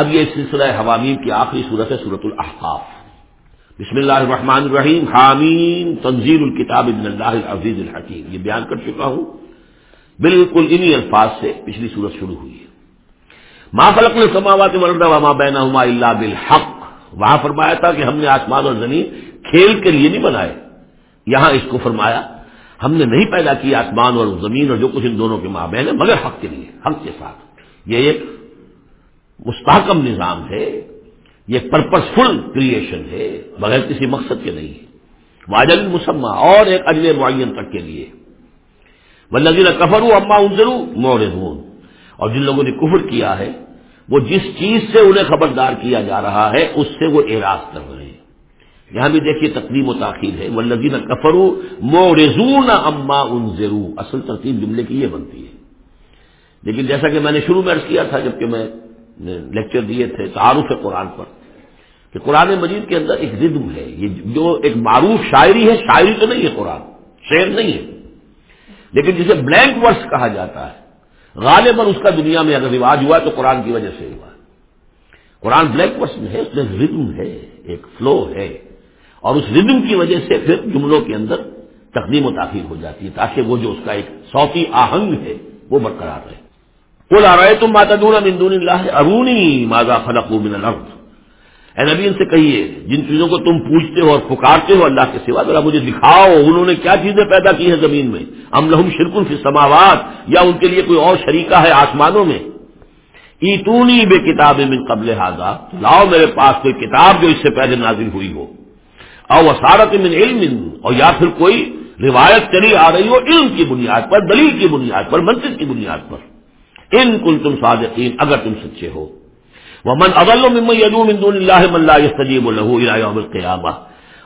اب یہ سلسلہ حوامیم کی آخری صورت ہے صورت الحقاف بسم اللہ الرحمن الرحیم. حامین تنظیر الکتاب ابن اللہ العزیز الحکیم. یہ بیان کر چکا ہوں. بالکل انہی الفاظ سے پچھلی صورت شروع ہوئی ہے. ماں فلق نے سماوات مرد وما بینا اللہ بالحق. وہاں فرمایا تھا کہ ہم نے آسمان اور زمین کھیل کے لیے نہیں بنائے. یہاں اس کو فرمایا، ہم نے نہیں پیدا کیا آسمان اور زمین اور جو کچھ ان دونوں کے ماں بہن ہے، مگر حق کے لیے، حق کے ساتھ. یہ ایک مستحکم نظام ہے، یہ پرپز فل کریشن ہے، بغیر کسی مقصد کے نہیں ہے۔ واجل مسمہ اور ایک اجل معین تک کے لیے۔ بلزین کفر ہوں اما ان ضرور مور اور جن لوگوں نے کفر کیا ہے، وہ جس چیز سے انہیں خبردار کیا جا رہا ہے، اس سے وہ اعراض کر رہے ہیں۔ یہاں بھی دیکھیے تقدیم و تاخیر ہے۔ ولزین کفرو مورزون اما ان اصل ترتیب جملے کی یہ بنتی ہے۔ لیکن جیسا کہ میں نے شروع میں عرض کیا تھا، جبکہ میں لیکچر دیے تھے تعارف ہے قرآن پر کہ قرآن مجید کے اندر ایک ردم ہے، یہ جو ایک معروف شاعری ہے، شاعری تو نہیں ہے قرآن، شعر نہیں ہے۔ لیکن جسے بلینک ورس کہا جاتا ہے، غالباً اس کا دنیا میں اگر رواج ہوا تو قرآن کی وجہ سے ہوا قرآن بلینک ورس میں ہے، اس میں ردم ہے، ایک فلو ہے۔ اور اس ردم کی وجہ سے پھر جملوں کے اندر تقدیم و تاخیر ہو جاتی ہے، تاکہ وہ جو اس کا ایک صوتی آہنگ ہے، وہ برقرار رہے۔ وہ لا رہے تم ماتا دون مندون اللہ ارونی ماضا خلق من الارض اے نبی ان سے کہیے، جن چیزوں کو تم پوچھتے ہو اور پکارتے ہو اللہ کے سوا، ذرا مجھے دکھاؤ، انہوں نے کیا چیزیں پیدا کی ہیں زمین میں؟ ام لہم شرکن فی سماوات یا ان کے لیے کوئی اور شریکہ ہے آسمانوں میں؟ ایتونی بے کتاب من قبل ہاضا لاؤ میرے پاس کوئی کتاب جو اس سے پہلے نازل ہوئی ہو۔ او وسارت من علم، اور یا پھر کوئی روایت چلی آ رہی ہو علم کی بنیاد پر، دلیل کی بنیاد پر منصب کی بنیاد پر۔ ان کل تم صادقین، اگر تم سچے ہو۔ وہ من اغل اللہ مل سجیب القیامہ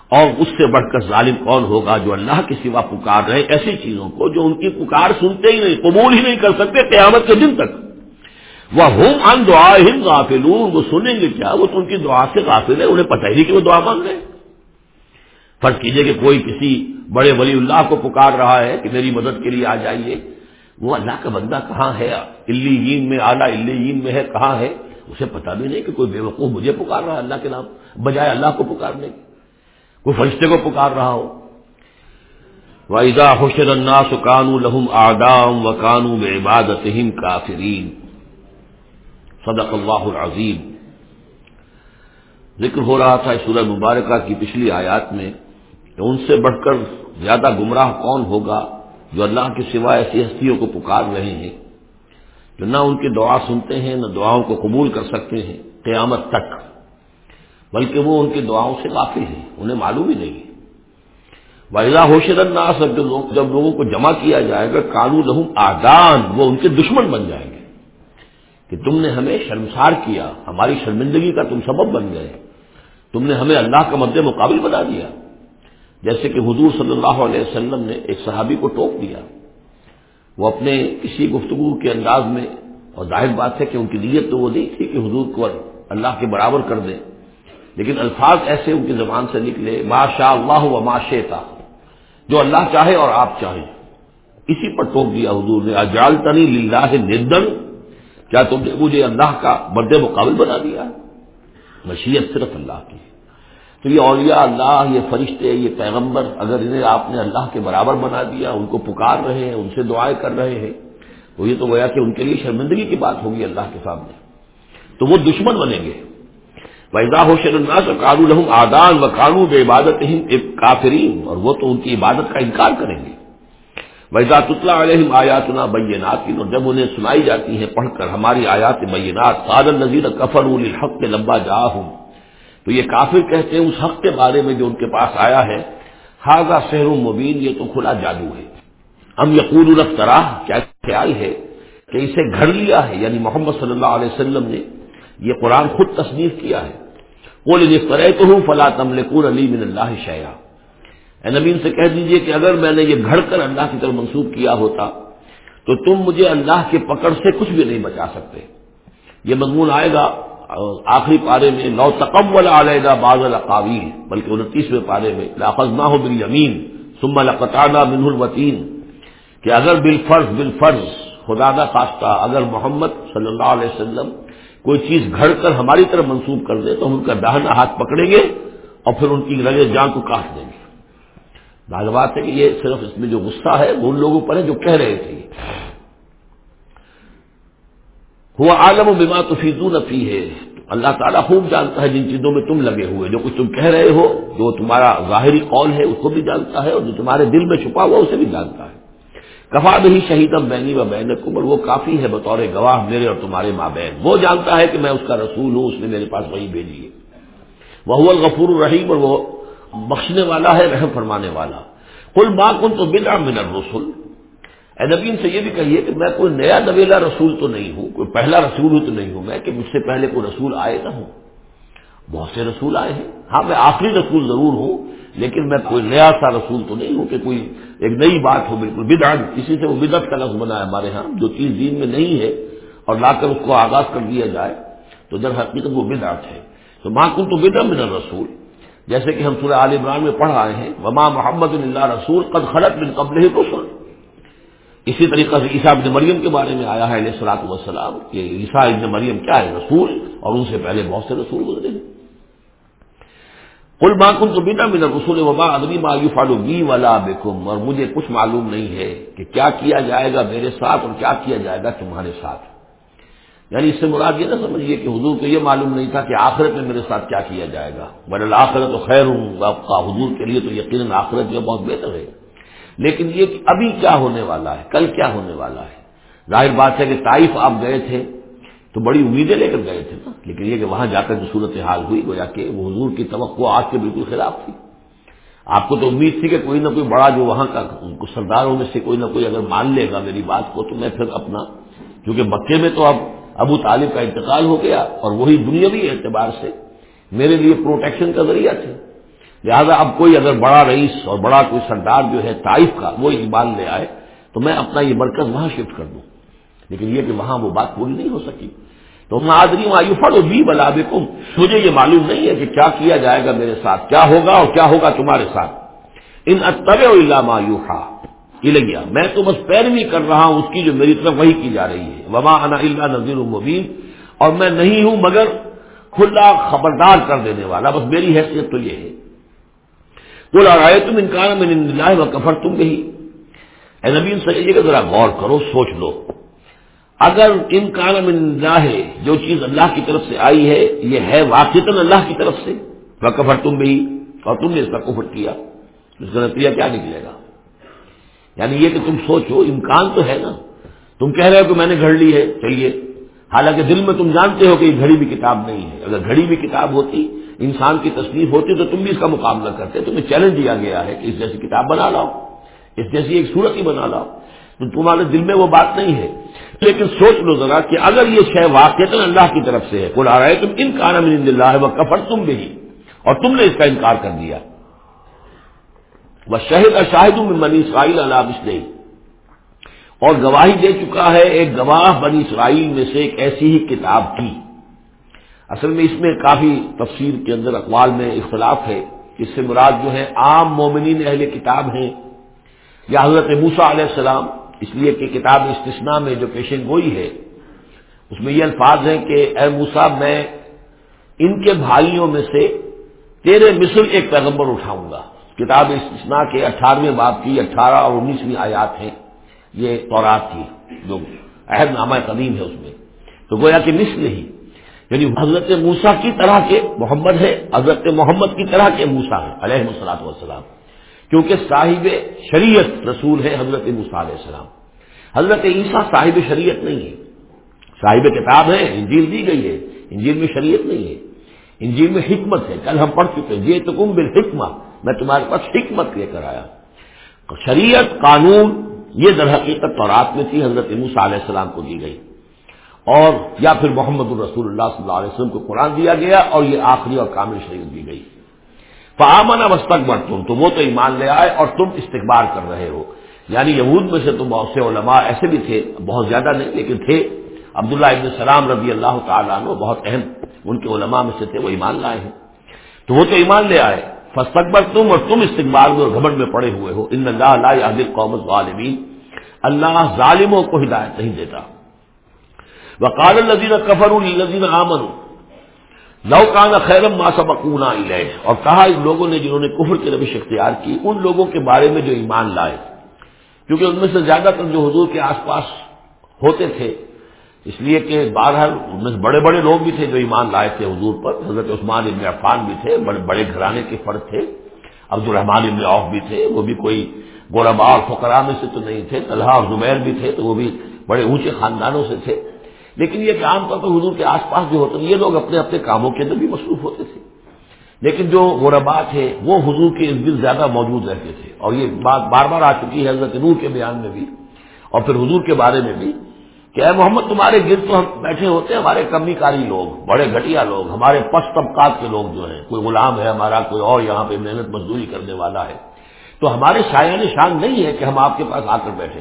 اور اس سے بڑھ کر ظالم کون ہوگا جو اللہ کے سوا پکار رہے ایسی چیزوں کو جو ان کی پکار سنتے ہی نہیں، قبول ہی نہیں کر سکتے قیامت کے دن تک۔ وہ ہوم ان دعا ہند غافل وہ سنیں گے کیا؟ وہ تو ان کی دعا سے غافل ہے انہیں پتہ ہی نہیں کہ وہ دعا مانگ رہے فرض کیجیے کہ کوئی کسی بڑے ولی اللہ کو پکار رہا ہے کہ میری مدد کے لیے آ جائیے۔ وہ اللہ کا بندہ کہاں ہے؟ علی میں، اعلیٰ الین میں ہے، کہاں ہے؟ اسے پتا بھی نہیں کہ کوئی بے وقوف مجھے پکار رہا ہے اللہ کے نام، بجائے اللہ کو پکارنے کی۔ کوئی فرشتے کو پکار رہا ہو۔ ویزا حشر الناس کانو لہم آدام و کانو بے کافرین صدق اللہ العظیم۔ ذکر ہو رہا تھا سورہ مبارکہ کی پچھلی آیات میں کہ ان سے بڑھ کر زیادہ گمراہ کون ہوگا؟ جو اللہ کے سوا ایسی ہستیوں کو پکار رہے ہیں، جو نہ ان کی دعا سنتے ہیں، نہ دعاؤں کو قبول کر سکتے ہیں قیامت تک، بلکہ وہ ان کی دعاؤں سے کافی ہیں، انہیں معلوم ہی نہیں وحضہ ہوشر الناس جو لوگ جب لوگوں کو جمع کیا جائے گا کالو لہم آدان وہ ان کے دشمن بن جائیں گے۔ کہ تم نے ہمیں شرمسار کیا، ہماری شرمندگی کا تم سبب بن گئے۔ تم نے ہمیں اللہ کا مد مقابل بنا دیا۔ جیسے کہ حضور صلی اللہ علیہ وسلم نے ایک صحابی کو ٹوک دیا۔ وہ اپنے کسی گفتگو کے انداز میں، اور ظاہر بات ہے کہ ان کی نیت تو وہ نہیں تھی کہ حضور کو اللہ کے برابر کر دیں، لیکن الفاظ ایسے ان کی زبان سے نکلے ما شاء اللہ و ما شیتا جو اللہ چاہے اور آپ چاہیں۔ اسی پر ٹوک دیا حضور نے اجال تنی للہ ندن کیا تم نے مجھے اللہ کا برد مقابل بنا دیا؟ مشیت صرف اللہ کی۔ تو یہ اولیاء اللہ، یہ فرشتے، یہ پیغمبر اگر انہیں آپ نے اللہ کے برابر بنا دیا، ان کو پکار رہے ہیں، ان سے دعائیں کر رہے ہیں، تو یہ تو گویا کہ ان کے لیے شرمندگی کی بات ہوگی اللہ کے سامنے۔ تو وہ دشمن بنیں گے۔ ویدا ہو شرناس کارو لہم آدان و قانو بے عبادت کافرین۔ اور وہ تو ان کی عبادت کا انکار کریں گے۔ ویدا تطلا علیہم آیاتنا بینات اور جب انہیں سنائی جاتی ہیں پڑھ کر ہماری آیات بینات قادر نذیر کفر الحق لمبا جا ہوں تو یہ کافر کہتے ہیں اس حق کے بارے میں جو ان کے پاس آیا ہے حاضہ شہر مبین، یہ تو کھلا جادو ہے۔ ہم یقول الفتراہ کیا خیال ہے کہ اسے گھڑ لیا ہے؟ یعنی محمد صلی اللہ علیہ وسلم نے یہ قرآن خود تصنیف کیا ہے۔ وہ لے تو ہوں فلاں تم علی من اللہ شیا نبین سے کہہ دیجیے کہ اگر میں نے یہ گھڑ کر اللہ کی طرف منسوخ کیا ہوتا، تو تم مجھے اللہ کے پکڑ سے کچھ بھی نہیں بچا سکتے۔ یہ مضمون آئے گا۔ آخری پارے میں نو تقبل علیحدہ باز القاویل بلکہ انتیسویں پارے میں لاخذ نہ ہو بال یمین سما لقطانہ من الوطین، کہ اگر بالفرض بالفرض، خدا نہ خواستہ اگر محمد صلی اللہ علیہ وسلم کوئی چیز گھڑ کر ہماری طرف منسوخ کر دے تو ہم ان کا دہنا ہاتھ پکڑیں گے اور پھر ان کی رگے جان کو کاٹ دیں گے۔ بات ہے کہ یہ صرف اس میں جو غصہ ہے وہ ان لوگوں پر ہے جو کہہ رہے تھے۔ ہوا عالم و بیما تو فیزو ہے اللہ تعالیٰ خوب جانتا ہے جن چیزوں میں تم لگے ہوئے جو کچھ تم کہہ رہے ہو، جو تمہارا ظاہری قول ہے، اس کو بھی جانتا ہے اور جو تمہارے دل میں چھپا ہوا اسے بھی جانتا ہے۔ کفا بھی شہیدم بینی و بین کمر وہ کافی ہے بطور گواہ میرے اور تمہارے ماں بہن وہ جانتا ہے کہ میں اس کا رسول ہوں، اس نے میرے پاس وہی بھیجی ہے۔ وہ الغفور الرحیم اور وہ بخشنے والا ہے، رحم فرمانے والا۔ کل ماں کن تو بنا من رسول اے نبی سے یہ بھی کہیے کہ میں کوئی نیا نویلا رسول تو نہیں ہوں، کوئی پہلا رسول ہوں تو نہیں ہوں، میں کہ مجھ سے پہلے کوئی رسول آئے نہ ہوں۔ بہت سے رسول آئے ہیں۔ ہاں میں آخری رسول ضرور ہوں، لیکن میں کوئی نیا سا رسول تو نہیں ہوں کہ کوئی ایک نئی بات ہو، بالکل بدعت۔ کسی سے وہ بدعت کا لفظ بنا ہے ہمارے ہاں جو چیز دین میں نہیں ہے اور لا کر اس کو آغاز کر دیا جائے، تو در حقیقت وہ بدعت ہے۔ تو ماں کن تو بدم من رسول جیسے کہ ہم سورہ عال عمران میں پڑھ رہے ہیں، وما محمد اللہ رسول قد خلط بن قبل ہی رسول اسی طریقہ سے عیسیٰ ابن مریم کے بارے میں آیا ہے علیہ السلاط وسلام کہ عیسیٰ ابن مریم کیا ہے؟ رسول اور ان سے پہلے بہت سے رسول گزرے ہیں۔ کل کن تو بینا میرا رسول وبا ادبی مایوف بی والا بیکم اور مجھے کچھ معلوم نہیں ہے کہ کیا کیا جائے گا میرے ساتھ اور کیا کیا جائے گا تمہارے ساتھ۔ یعنی اس سے مراد یہ نہ سمجھیے کہ حضور کو یہ معلوم نہیں تھا کہ آخرت میں میرے ساتھ کیا کیا جائے گا۔ بر آخرت تو خیر ہوں آپ کا حضور کے لیے تو یقیناً آخرت جو بہت بہتر ہے۔ لیکن یہ کہ ابھی کیا ہونے والا ہے؟ کل کیا ہونے والا ہے؟ ظاہر بات ہے کہ طائف آپ گئے تھے تو بڑی امیدیں لے کر گئے تھے نا، لیکن یہ کہ وہاں جا کر جو صورت حال ہوئی، گویا کہ وہ حضور کی توقع آج کے بالکل خلاف تھی۔ آپ کو تو امید تھی کہ کوئی نہ کوئی بڑا جو وہاں کا سرداروں میں سے کوئی نہ کوئی اگر مان لے گا میری بات کو، تو میں پھر اپنا، کیونکہ مکے میں تو اب ابو طالب کا انتقال ہو گیا اور وہی دنیاوی اعتبار سے میرے لیے پروٹیکشن کا ذریعہ تھے۔ لہذا اب کوئی اگر بڑا رئیس اور بڑا کوئی سردار جو ہے طائف کا وہ ایمان لے آئے تو میں اپنا یہ مرکز وہاں شفٹ کر دوں۔ لیکن یہ کہ وہاں وہ بات پوری نہیں ہو سکی۔ تو میں آدمی مایو فڑو بی بلا مجھے یہ معلوم نہیں ہے کہ کیا کیا جائے گا میرے ساتھ، کیا ہوگا اور کیا ہوگا تمہارے ساتھ۔ ان اتب اللہ مایوفا الیا میں تو بس پیروی کر رہا ہوں اس کی جو میری طرف وہی کی جا رہی ہے۔ وما انا اللہ نذیر المبین اور میں نہیں ہوں مگر کھلا خبردار کر دینے والا۔ بس میری حیثیت تو یہ ہے۔ بولا، رائے تم انکار میں و کفر تم گئی اے نبی سے ذرا غور کرو، سوچ لو۔ اگر انکان من اللہ جو چیز اللہ کی طرف سے آئی ہے، یہ ہے واقع اللہ کی طرف سے، وہ کفر تم بھی۔ اور تم نے اس کا کفر کیا۔ اس کا نتیجہ کیا نکلے گا؟ یعنی یہ کہ تم سوچو، امکان تو ہے نا۔ تم کہہ رہے ہو کہ میں نے گھڑ لی ہے، چلیے۔ حالانکہ دل میں تم جانتے ہو کہ یہ گھڑی بھی کتاب نہیں ہے۔ اگر گھڑی بھی کتاب ہوتی انسان کی تصنیف ہوتی تو تم بھی اس کا مقابلہ کرتے، تمہیں چیلنج دیا گیا ہے کہ اس جیسی کتاب بنا لاؤ، اس جیسی ایک صورت ہی بنا لاؤ۔ تو تمہارے دل میں وہ بات نہیں ہے۔ لیکن سوچ لو ذرا کہ اگر یہ شہ واقع اللہ کی طرف سے ہے بول آ رہا ہے تم ان کان اللہ ہے وہ کفر تم بھی اور تم نے اس کا انکار کر دیا۔ وہ شہد شاہد میں بنی اسرائیل اللہ نہیں اور گواہی دے چکا ہے، ایک گواہ بنی اسرائیل میں سے ایک ایسی ہی کتاب کی۔ اصل میں اس میں کافی تفسیر کے اندر اقوال میں اختلاف ہے اس سے مراد جو ہے عام مومنین اہل کتاب ہیں، یا حضرت موسا علیہ السلام، اس لیے کہ کتاب استثنا میں جو پیشن گوئی ہے، اس میں یہ الفاظ ہیں کہ اے موسا میں ان کے بھائیوں میں سے تیرے مصر ایک پیغمبر اٹھاؤں گا۔ کتاب استثنا کے اٹھارہویں باپ کی اٹھارہ اور انیسویں آیات ہیں۔ یہ تورات کی جو عہد نامہ قدیم ہے اس میں۔ تو گویا کہ مثل ہی۔ یعنی حضرت موسا کی طرح کے محمد ہے، حضرت محمد کی طرح کے موسا ہے علیہ السلاط والسلام۔ کیونکہ صاحب شریعت رسول ہے حضرت موسا علیہ السلام۔ حضرت عیسیٰ صاحب شریعت نہیں ہے۔ صاحب کتاب ہے، انجیل دی گئی ہے، انجیل میں شریعت نہیں ہے۔ انجیل میں حکمت ہے، کل ہم پڑھ چکے یہ تو کم بال میں تمہارے پاس حکمت لے کر آیا۔ شریعت قانون، یہ در حقیقت تورات میں تھی، حضرت موسیٰ علیہ السلام کو دی گئی۔ اور یا پھر محمد الرسول اللہ صلی اللہ علیہ وسلم کو قرآن دیا گیا اور یہ آخری اور کامل شریعت دی گئی۔ فامنا مستقبر تم تو وہ تو ایمان لے آئے اور تم استقبال کر رہے ہو۔ یعنی یہود میں سے تو بہت سے علماء ایسے بھی تھے، بہت زیادہ نہیں، لیکن تھے۔ عبداللہ ابن سلام رضی اللہ تعالیٰ عنہ بہت اہم، ان کے علماء میں سے تھے، وہ ایمان لائے ہیں۔ تو وہ تو ایمان لے آئے۔ فستقبر تم اور تم استقبال میں اور گھبٹ میں پڑے ہوئے ہو۔ ان اللہ عادل قومت غالبین اللہ ظالموں کو ہدایت نہیں دیتا۔ وقال الزین کفر الزین آمن لوکان خیرم ما سبقونا الیہ اور کہا ان لوگوں نے جنہوں نے کفر کی روش اختیار کی، ان لوگوں کے بارے میں جو ایمان لائے۔ کیونکہ ان میں سے زیادہ تر جو حضور کے آس پاس ہوتے تھے، اس لیے کہ بارہ بڑے بڑے لوگ بھی تھے جو ایمان لائے تھے حضور پر۔ حضرت عثمان ابن عفان بھی تھے، بڑے بڑے گھرانے کے فرد تھے۔ عبد الرحمان ابن عوف بھی تھے، وہ بھی کوئی گوربا اور فقرا میں سے تو نہیں تھے۔ طلحہ اور زبیر بھی تھے، تو وہ بھی بڑے اونچے خاندانوں سے تھے۔ لیکن یہ کہ عام طور پر حضور کے آس پاس جو ہوتے تھے یہ لوگ اپنے اپنے کاموں کے اندر بھی مصروف ہوتے تھے۔ لیکن جو غربا تھے، وہ حضور کے ارد گرد زیادہ موجود رہتے تھے۔ اور یہ بات بار بار آ چکی ہے حضرت نور کے بیان میں بھی، اور پھر حضور کے بارے میں بھی کہ اے محمد، تمہارے گرد تو ہم بیٹھے ہوتے ہیں، ہمارے کمی کاری لوگ، بڑے گھٹیا لوگ، ہمارے پس طبقات کے لوگ جو ہیں، کوئی غلام ہے ہمارا، کوئی اور یہاں پہ محنت مزدوری کرنے والا ہے۔ تو ہمارے شاعن شان نہیں ہے کہ ہم آپ کے پاس آ کر بیٹھے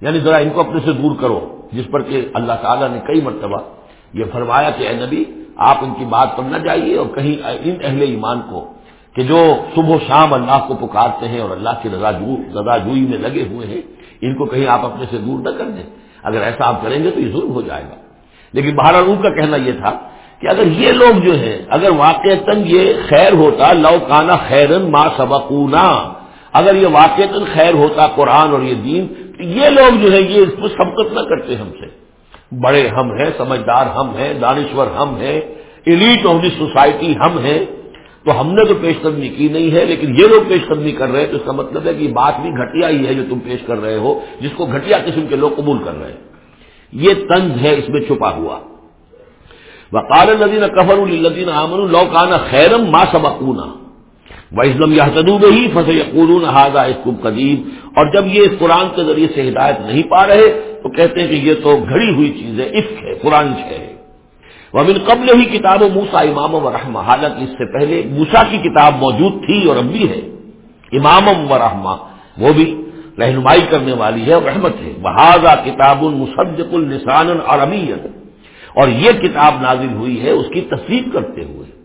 یعنی ذرا ان کو اپنے سے دور کرو۔ جس پر کہ اللہ تعالیٰ نے کئی مرتبہ یہ فرمایا کہ اے نبی، آپ ان کی بات پر نہ جائیے اور کہیں ان اہل ایمان کو کہ جو صبح و شام اللہ کو پکارتے ہیں اور اللہ کی رضا رضا جوئی میں لگے ہوئے ہیں، ان کو کہیں آپ اپنے سے دور نہ کر دیں۔ اگر ایسا آپ کریں گے تو یہ ظلم ہو جائے گا۔ لیکن بہرحال ان کا کہنا یہ تھا کہ اگر یہ لوگ جو ہیں، اگر واقع یہ خیر ہوتا، لو کانا خیرن ما سبقونا۔ اگر یہ واقع خیر ہوتا قرآن اور یہ دین یہ لوگ جو ہے یہ اس کو سبقت نہ کرتے ہم سے۔ بڑے ہم ہیں، سمجھدار ہم ہیں، دانشور ہم ہیں ایلیٹ آف دی سوسائٹی ہم ہیں۔ تو ہم نے تو پیش قدمی کی نہیں ہے، لیکن یہ لوگ پیش قدمی کر رہے ہیں تو اس کا مطلب ہے کہ بات بھی گھٹیا ہی ہے جو تم پیش کر رہے ہو، جس کو گھٹیا قسم کے لوگ قبول کر رہے ہیں۔ یہ طنز ہے اس میں چھپا ہوا۔ وقال الدین کفر الدین امن لوکانا خیرم ما سبقونا۔ و اسلم یا تدوب ہی فصل قرون ہاضا اسکم قدیم اور جب یہ اس قرآن کے ذریعے سے ہدایت نہیں پا رہے تو کہتے ہیں کہ یہ تو گھڑی ہوئی چیز ہے عفق ہے، قرآن ہے۔ وہ من قبل ہی کتاب و موسا امام و رحمہ حالانکہ اس سے پہلے موسا کی کتاب موجود تھی اور اب بھی ہے۔ امام و رحمہ وہ بھی رہنمائی کرنے والی ہے اور رحمت ہے۔ بہذا کتاب المصدق النسان العربی اور یہ کتاب نازل ہوئی ہے، اس کی تصدیق کرتے ہوئے۔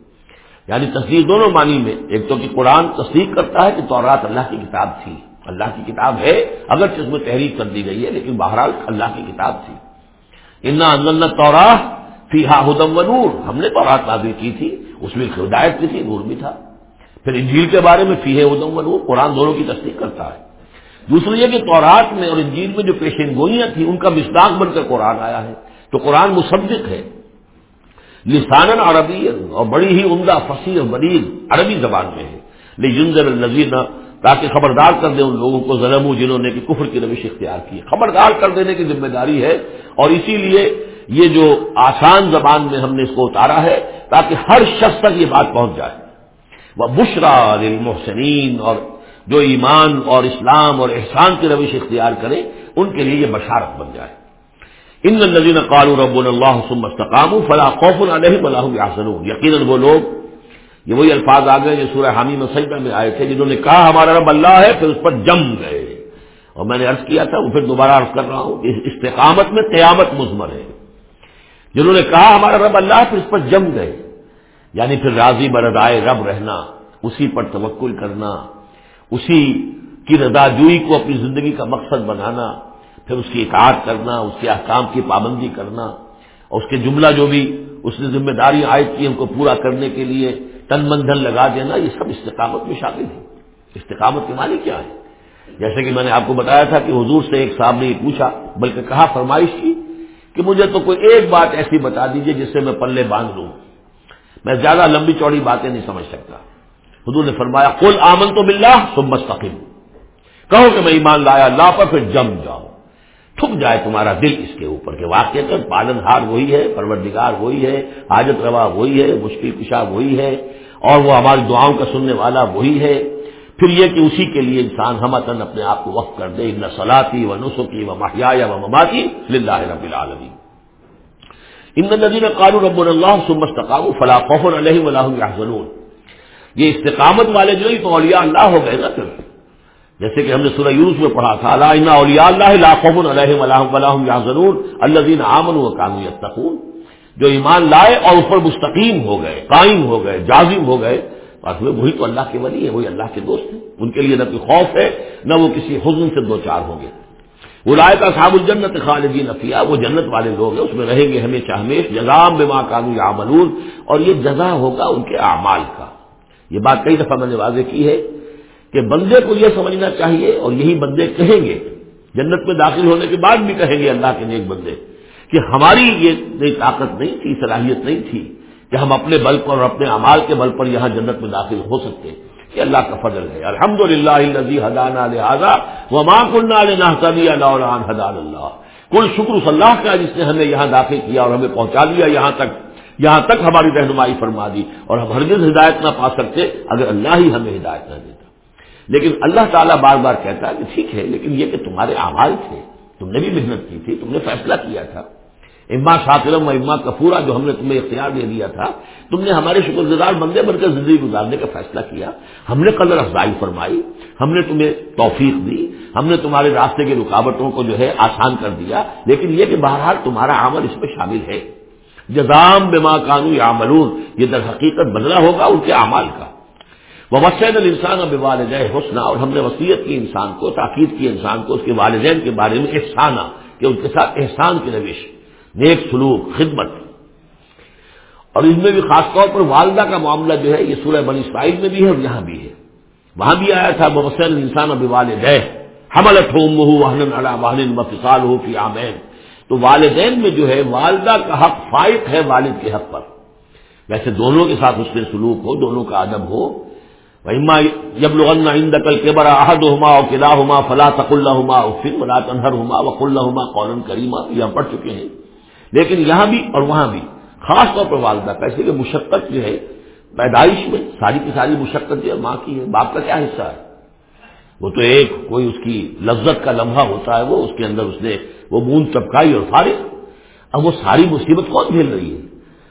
یعنی تصدیق دونوں معنی میں، ایک تو کہ قرآن تصدیق کرتا ہے کہ تورات اللہ کی کتاب تھی۔ اللہ کی کتاب ہے اگر اس میں تحریر کر دی گئی ہے، لیکن بہرحال اللہ کی کتاب تھی۔ انا تورا فی ہا ہدم و نور ہم نے تو رات نازل کی تھی، اس میں ہدایت بھی تھی، نور بھی تھا۔ پھر انجیل کے بارے میں فی ہے ہدم و نور قرآن دونوں کی تصدیق کرتا ہے۔ دوسرا یہ کہ تورات میں اور انجیل میں جو پیشین گوئیاں تھیں، ان کا مستاق بن کر قرآن آیا ہے۔ تو قرآن مصدق ہے۔ لسان عربی اور بڑی ہی عمدہ فصیح مریض عربی زبان میں ہے۔ لیکن النظیر تاکہ خبردار کر دیں ان لوگوں کو ظلم جنہوں نے کہ کفر کی روش اختیار کی خبردار کر دینے کی ذمہ داری ہے، اور اسی لیے یہ جو آسان زبان میں ہم نے اس کو اتارا ہے، تاکہ ہر شخص تک یہ بات پہنچ جائے۔ وہ بشرا للمحسنین اور جو ایمان اور اسلام اور احسان کی روش اختیار کریں، ان کے لیے یہ بشارت بن جائے۔ ان نظین قالو رب اللہ مستقام فلاں خوف علیہ بلاح یاسن یقیناً وہ لوگ، یہ وہی الفاظ آ گئے جو سورہ حامی مسئلہ میں آئے تھے، جنہوں نے کہا ہمارا رب اللہ ہے، پھر اس پر جم گئے۔ اور میں نے عرض کیا تھا، وہ پھر دوبارہ عرض کر رہا ہوں استقامت میں قیامت مزمر ہے۔ جنہوں نے کہا ہمارا رب اللہ پھر اس پر جم گئے۔ یعنی پھر راضی بردائے رب رہنا، اسی پر توکل کرنا، اسی کی رضا جوئی کو اپنی زندگی کا مقصد بنانا پھر اس کی اطاعت کرنا، اس کے احکام کی پابندی کرنا، اور اس کے جملہ جو بھی اس نے ذمہ داری عائد کی ان کو پورا کرنے کے لیے تن من دھن لگا دینا، یہ سب استقامت میں شامل ہے استقامت کے معنی کیا ہے؟ جیسے کہ میں نے آپ کو بتایا تھا کہ حضور سے ایک صاحب نے یہ پوچھا، بلکہ کہا، فرمائش کی کہ مجھے تو کوئی ایک بات ایسی بتا دیجیے جس سے میں پلے باندھ لوں۔ میں زیادہ لمبی چوڑی باتیں نہیں سمجھ سکتا۔ حضور نے فرمایا کل آمن تو مل رہا سب مستقم کہو کہ میں ایمان لایا اللہ پر پھر جم جاؤ۔ تھک جائے تمہارا دل اس کے اوپر کہ واقع پالن ہار وہی ہے، پروردگار وہی ہے، حاجت روا وہی ہے، مشکل کشا وہی ہے، اور وہ ہماری دعاؤں کا سننے والا وہی ہے۔ پھر یہ کہ اسی کے لیے انسان ہم اپنے آپ کو وقف کر دے نہ سلاتی و نسخی و محیا و مماتی لاہ رب العالمین۔ ان ندین قالو رب اللہ سمستقام فلاں فخر علیہ ولاحن یہ استقامت والے جو ہی تو اولیاء اللہ ہو گئے نا پھر۔ جیسے کہ ہم نے سورہ یونس میں پڑھا تھا اللہ اولیاء اللہ لا خوف علیہ ولاحم یا ضرور اللہ دین امن و قانو یتقون۔ جو ایمان لائے اور اس پر مستقیم ہو گئے، قائم ہو گئے، جازم ہو گئے میں وہی تو اللہ کے ولی ہے وہی اللہ کے دوست ہیں۔ ان کے لیے نہ کوئی خوف ہے، نہ وہ کسی حزن سے دو چار ہوں گے۔ الائے کا صاحب الجنت خالدین افیہ وہ جنت والے لوگ ہیں، اس میں رہیں گے ہمیشہ ہمیش جزام بما کانو یا اور یہ جزا ہوگا ان کے اعمال کا۔ یہ بات کئی دفعہ میں نے واضح کی ہے۔ کہ بندے کو یہ سمجھنا چاہیے اور یہی بندے کہیں گے، جنت میں داخل ہونے کے بعد بھی کہیں گے اللہ کے نیک بندے، کہ ہماری یہ نئی طاقت نہیں تھی، صلاحیت نہیں تھی کہ ہم اپنے بل پر اور اپنے امال کے بل پر یہاں جنت میں داخل ہو سکتے یہ اللہ کا فضل ہے۔ الحمد للہ حدان لہٰذا وہ ماں کل اللہ حدان اللہ۔ کل شکر اللہ کا جس نے ہمیں یہاں داخل کیا اور ہمیں پہنچا دیا، یہاں تک یہاں تک ہماری رہنمائی فرما دی۔ اور ہم ہرگز ہدایت نہ پا سکتے اگر اللہ ہی ہمیں ہدایت نہ دیتا لیکن اللہ تعالیٰ بار بار کہتا ہے کہ ٹھیک ہے، لیکن یہ کہ تمہارے اعمال تھے، تم نے بھی محنت کی تھی، تم نے فیصلہ کیا تھا۔ اما شاطرم و اما کپورا جو ہم نے تمہیں اختیار دے دیا تھا، تم نے ہمارے شکر گزار بندے بن کر زندگی گزارنے کا فیصلہ کیا۔ ہم نے قدر افزائی فرمائی، ہم نے تمہیں توفیق دی، ہم نے تمہارے راستے کی رکاوٹوں کو جو ہے آسان کر دیا۔ لیکن یہ کہ بہرحال تمہارا عمل اس میں شامل ہے۔ جزام بما قانو یا یہ در حقیقت بدلا ہوگا ان کے اعمال کا۔ وسین السان اب والدین حسنہ، اور ہم نے وسیعت کی انسان کو، تاکید کی انسان کو، اس کے والدین کے بارے میں احسانہ، کہ ان کے ساتھ احسان کی روش، نیک سلوک، خدمت۔ اور ان میں بھی خاص طور پر والدہ کا معاملہ جو ہے، یہ سورہ بنی اسرائیل میں بھی ہے اور یہاں بھی ہے۔ وہاں بھی آیا تھا محسن انسان اب والد حملت ہو مہ واہن ہو فی آمین۔ تو والدین میں جو ہے، والدہ کا حق فائق ہے والد کے حق پر۔ ویسے دونوں کے ساتھ اس میں سلوک ہو، دونوں کا ادب ہو جب لغن عند کل کے برا عہد ہوما اور قلعہ ہوما فلاں تق اللہ ہوما فر ملا تنہر ہوما ہوما کریما یہ ہم پڑھ چکے ہیں۔ لیکن یہاں بھی اور وہاں بھی خاص طور پر والدہ کیسے کہ مشقت جو ہے، پیدائش میں ساری کی ساری مشقت جو ہے، ماں کی ہے، باپ کا کیا حصہ ہے؟ وہ تو ایک کوئی اس کی لذت کا لمحہ ہوتا ہے، وہ اس کے اندر اس نے وہ مون چپکائی اور فارغ۔ اب وہ ساری مصیبت کون جھیل رہی ہے؟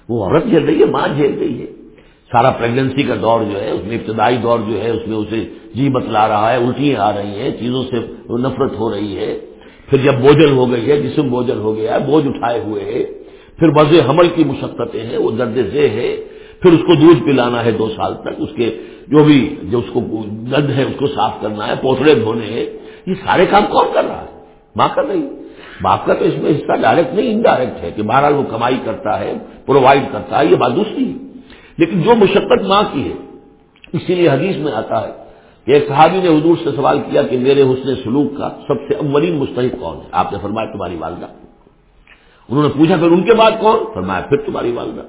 وہ عورت جھیل رہی ہے، ماں جھیل رہی ہے۔ سارا پریگنینسی کا دور جو ہے، اس میں ابتدائی دور جو ہے، اس میں اسے جی بتلا رہا ہے، الٹیاں آ رہی ہیں، چیزوں سے نفرت ہو رہی ہے۔ پھر جب بوجھل ہو گئی ہے، جسم بوجھل ہو گیا ہے، بوجھ اٹھائے ہوئے ہے پھر وز حمل کی مشقتیں ہیں، وہ درد ذہ ہے پھر اس کو دودھ پلانا ہے دو سال تک، اس کے جو بھی جو اس کو درد ہے، اس کو صاف کرنا ہے، پوتڑے دھونے ہیں۔ یہ سارے کام کون کر رہا ہے؟ ماں کر رہی باپ کا تو اس میں حصہ ڈائریکٹ نہیں انڈائریکٹ ہے کہ بہرحال وہ کمائی کرتا ہے پرووائڈ کرتا ہے، یہ بات دوسری ہے۔ لیکن جو مشقت ماں کی ہے، اسی لیے حدیث میں آتا ہے ایک صحابی نے حضور سے سوال کیا کہ میرے حسن سلوک کا سب سے اولین مستحق کون ہے؟ آپ نے فرمایا تمہاری والدہ۔ انہوں نے پوچھا، پھر ان کے بعد کون؟ فرمایا، پھر تمہاری والدہ۔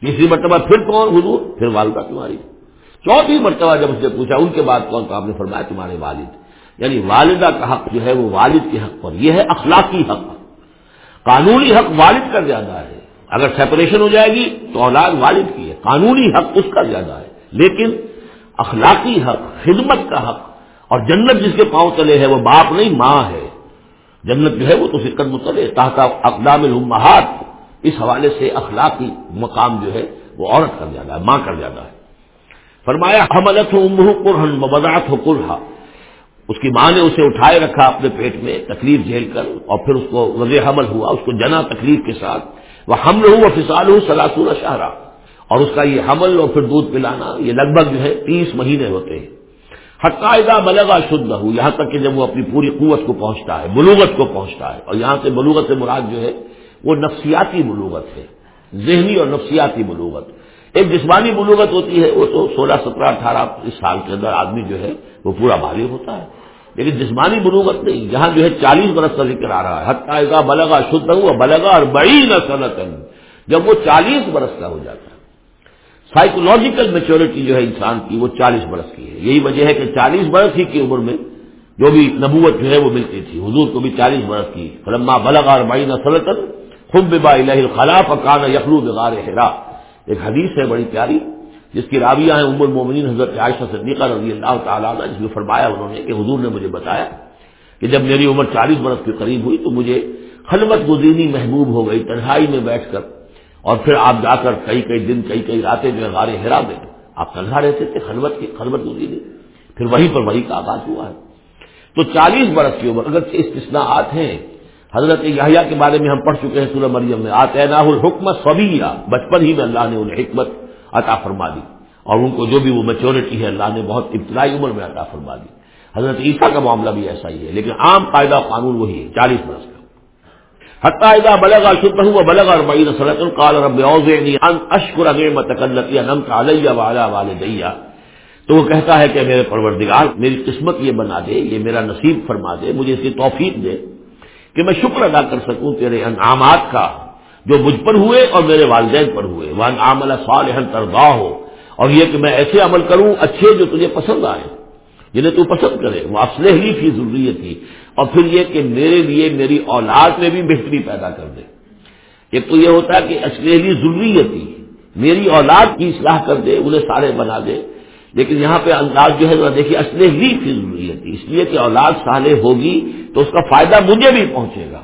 تیسری مرتبہ پھر کون حضور؟ پھر والدہ تمہاری۔ چوتھی مرتبہ جب اس نے پوچھا، ان کے بعد کون؟ تو آپ نے فرمایا تمہارے والد۔ یعنی والدہ کا حق جو ہے، وہ والد کے حق پر۔ یہ ہے اخلاقی حق۔ قانونی حق والد کا زیادہ ہے۔ اگر سیپریشن ہو جائے گی تو اولاد والد کی ہے۔ قانونی حق اس کا زیادہ ہے۔ لیکن اخلاقی حق، خدمت کا حق اور جنت جس کے پاؤں تلے ہے وہ باپ نہیں، ماں ہے۔ جنت جو ہے وہ تو فکر متلے تحت اقدام الامہات۔ اس حوالے سے اخلاقی مقام جو ہے، وہ عورت کر جاتا ہے، ماں کر جاتا ہے۔ فرمایا، حملت ہو امہ قرہن مبادات ہو قرحا اس کی ماں نے اسے اٹھائے رکھا اپنے پیٹ میں تکلیف جھیل کر اور پھر اس کو وز حمل ہوا، اس کو جنا تکلیف کے ساتھ۔ وہ حمل ہو وہ فسال ہو سلاسول شاہراہ اور اس کا یہ حمل اور پھر دودھ پلانا، یہ لگ بھگ جو ہے تیس مہینے ہوتے ہیں۔ حقائدہ بلغا شدھ ہو یہاں تک کہ جب وہ اپنی پوری قوت کو پہنچتا ہے، بلوغت کو پہنچتا ہے۔ اور یہاں سے بلوغت سے مراد جو ہے، وہ نفسیاتی بلوغت ہے۔ ذہنی اور نفسیاتی بلوغت۔ ایک جسمانی بلوغت ہوتی ہے، وہ تو سولہ سترہ اٹھارہ اس سال کے اندر آدمی جو ہے، وہ پورا بالغ ہوتا ہے۔ لیکن جسمانی بلوغت نہیں، یہاں جو ہے چالیس برس کا ذکر آ رہا ہے۔ حقائدہ بلغا شدھ ہو بلغا اور بڑی نسلت جب وہ چالیس برس کا ہو جاتا ہے۔ سائیکولوجیکل میچورٹی جو ہے انسان کی وہ چالیس برس کی ہے۔ یہی وجہ ہے کہ چالیس برس ہی کی عمر میں جو بھی نبوت جو ہے وہ ملتی تھی، حضور کو بھی چالیس برس کی۔ فلما بلغ اور معینہ سلطن خب با الخلاف اکان یخلو بغار ہرا ایک حدیث ہے بڑی پیاری۔ جس کی رابعہ ہیں عمر مومنین حضرت عائشہ صدیقہ رضی اللہ تعالیٰ عنہ، جس میں فرمایا انہوں نے کہ حضور نے مجھے بتایا کہ جب میری عمر چالیس برس کے قریب ہوئی تو مجھے خلوت گزینی محبوب ہو گئی، تنہائی میں بیٹھ کر، اور پھر آپ جا کر کئی کئی دن، کئی کئی راتیں جو ہے غارے ہرا دیں آپ تنہا رہتے تھے، خلوت کی، خلوت گزی دی پھر وہیں پر وہی کا آغاز ہوا ہے۔ تو چالیس برس کی عمر اگر استثناءات ہیں، حضرت یحییٰ کے بارے میں ہم پڑھ چکے ہیں سورہ مریم میں آتے نا الحکمت سبھی بچپن ہی میں اللہ نے انہیں حکمت عطا فرما دی اور ان کو جو بھی وہ میچورٹی ہے، اللہ نے بہت ابتدائی عمر میں عطا فرما دی۔ حضرت عیسیٰ کا معاملہ بھی ایسا ہی ہے، لیکن عام قاعدہ قانون وہی ہے، چالیس برس کا۔ حتائدہ بلگا شدہ ہوا بلگا ربعین صلاح قال رب اوزعنی ان اشکر نعمتک اللتی انمت علی وعلا والدیا تو وہ کہتا ہے کہ میرے پروردگار، میری قسمت یہ بنا دے، یہ میرا نصیب فرما دے، مجھے اس کی توفیق دے کہ میں شکر ادا کر سکوں تیرے انعامات کا۔ جو مجھ پر ہوئے اور میرے والدین پر ہوئے۔ وہ عمل صالح تردا ہو اور یہ کہ میں ایسے عمل کروں، اچھے جو تجھے پسند آئے، جنہیں تو پسند کرے۔ وہ اسلح ہی کی ضروریت تھی اور پھر یہ کہ میرے لیے میری اولاد میں بھی بہتری پیدا کر دے۔ ایک تو یہ ہوتا ہے کہ اسلحلی ضروریت تھی میری اولاد کی اصلاح کر دے، انہیں سارے بنا دے۔ لیکن یہاں پہ انداز جو ہے، ذرا دیکھیے اسلح ہی کی ضروریت تھی اس لیے کہ اولاد صالح ہوگی تو اس کا فائدہ مجھے بھی پہنچے گا۔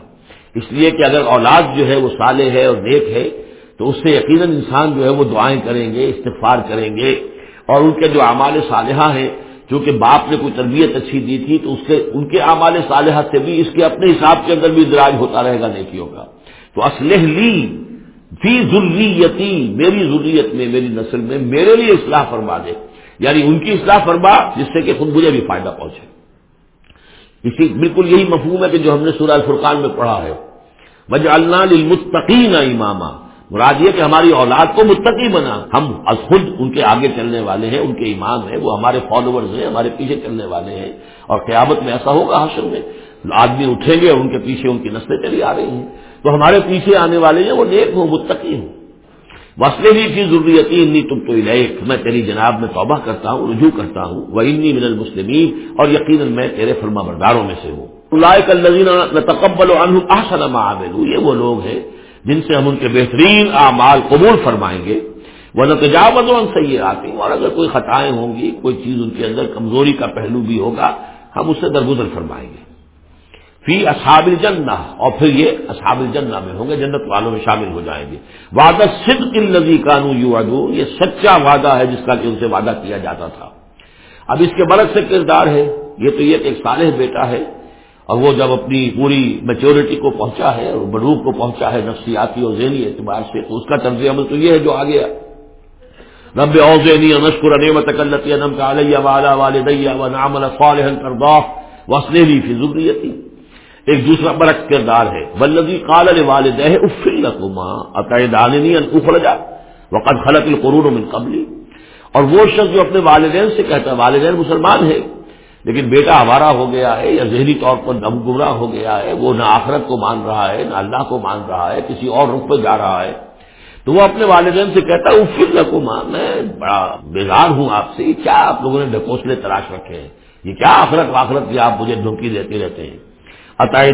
اس لیے کہ اگر اولاد جو ہے وہ صالح ہے اور نیک ہے، تو اس سے یقیناً انسان جو ہے وہ دعائیں کریں گے استفار کریں گے۔ اور ان کے جو اعمال صالحہ ہیں، چونکہ باپ نے کوئی تربیت اچھی دی تھی، تو اس کے، ان کے اعمال صالحہ سے بھی اس کے اپنے حساب کے اندر بھی دراج ہوتا رہے گا نیکیوں کا۔ تو اسلح لی فی ضروریتی میری ضروریت میں، میری نسل میں، میرے لیے اصلاح فرما دے۔ یعنی ان کی اصلاح فرما، جس سے کہ خود مجھے بھی فائدہ پہنچے۔ اسی، بالکل یہی مفہوم ہے کہ جو ہم نے سورہ الفرقان میں پڑھا ہے۔ وجہ اللہ للمتقین اماما مراد یہ کہ ہماری اولاد کو متقی بنا۔ ہم از خود ان کے آگے چلنے والے ہیں، ان کے امام ہیں، وہ ہمارے فالوورز ہیں، ہمارے پیچھے چلنے والے ہیں۔ اور قیامت میں ایسا ہوگا حشر میں۔ آدمی اٹھیں گے اور ان کے پیچھے ان کی نسلیں چلی آ رہی ہیں۔ تو ہمارے پیچھے آنے والے ہیں، وہ نیک ہوں، متقی ہوں۔ وسلے ہی کی ضروریت انی تم تو لیک میں تیری جناب میں توبہ کرتا ہوں، رجوع کرتا ہوں. وہ انی من المسلمین اور یقیناً میں تیرے فرما برداروں میں سے ہوں. تقبل احسن ما عملوا. یہ وہ لوگ ہیں جن سے ہم ان کے بہترین اعمال قبول فرمائیں گے. وہ نتجاوز ان صحیح آتے اور اگر کوئی خطائیں ہوں گی، کوئی چیز ان کے اندر کمزوری کا پہلو بھی ہوگا، ہم اس سے درگزر فرمائیں گے. فی اصحاب الجنہ، اور پھر یہ اصحاب الجنہ میں ہوں گے، جنت والوں میں شامل ہو جائیں گے۔ وعدہ صدق النبی قانو یو یہ سچا وعدہ ہے جس کا کہ ان سے وعدہ کیا جاتا تھا۔ اب اس کے برق سے کردار ہے، یہ تو یہ ایک صالح بیٹا ہے، اور وہ جب اپنی پوری میچورٹی کو پہنچا ہے، اور بروب کو پہنچا ہے، نفسیاتی اور ذہنی اعتبار سے، تو اس کا طرز عمل تو یہ ہے جو آ گیا رب اوزینی نشکر نعمت کلتی انم کا علیہ والا والدیہ و نعمل صالحا کرداہ وصلی فی ذریتی۔ ایک دوسرا برق کردار ہے. بلدی قال والد ہے افل لکما عطائدانی ان اخرجا وقد خلق القرون من قبلی. اور وہ شخص جو اپنے والدین سے کہتا ہے، والدین مسلمان ہے لیکن بیٹا ہمارا ہو گیا ہے، یا ذہنی طور پر دم گمراہ ہو گیا ہے، وہ نہ آخرت کو مان رہا ہے، نہ اللہ کو مان رہا ہے، کسی اور رخ پہ جا رہا ہے. تو وہ اپنے والدین سے کہتا ہے افل لکما، میں بڑا بیزار ہوں آپ سے کیا آپ لوگوں نے ڈھکوسلے تلاش رکھے ہیں؟ یہ کیا آخرت واخرت کی آپ مجھے دھمکی دیتے رہتے ہیں؟ عطائے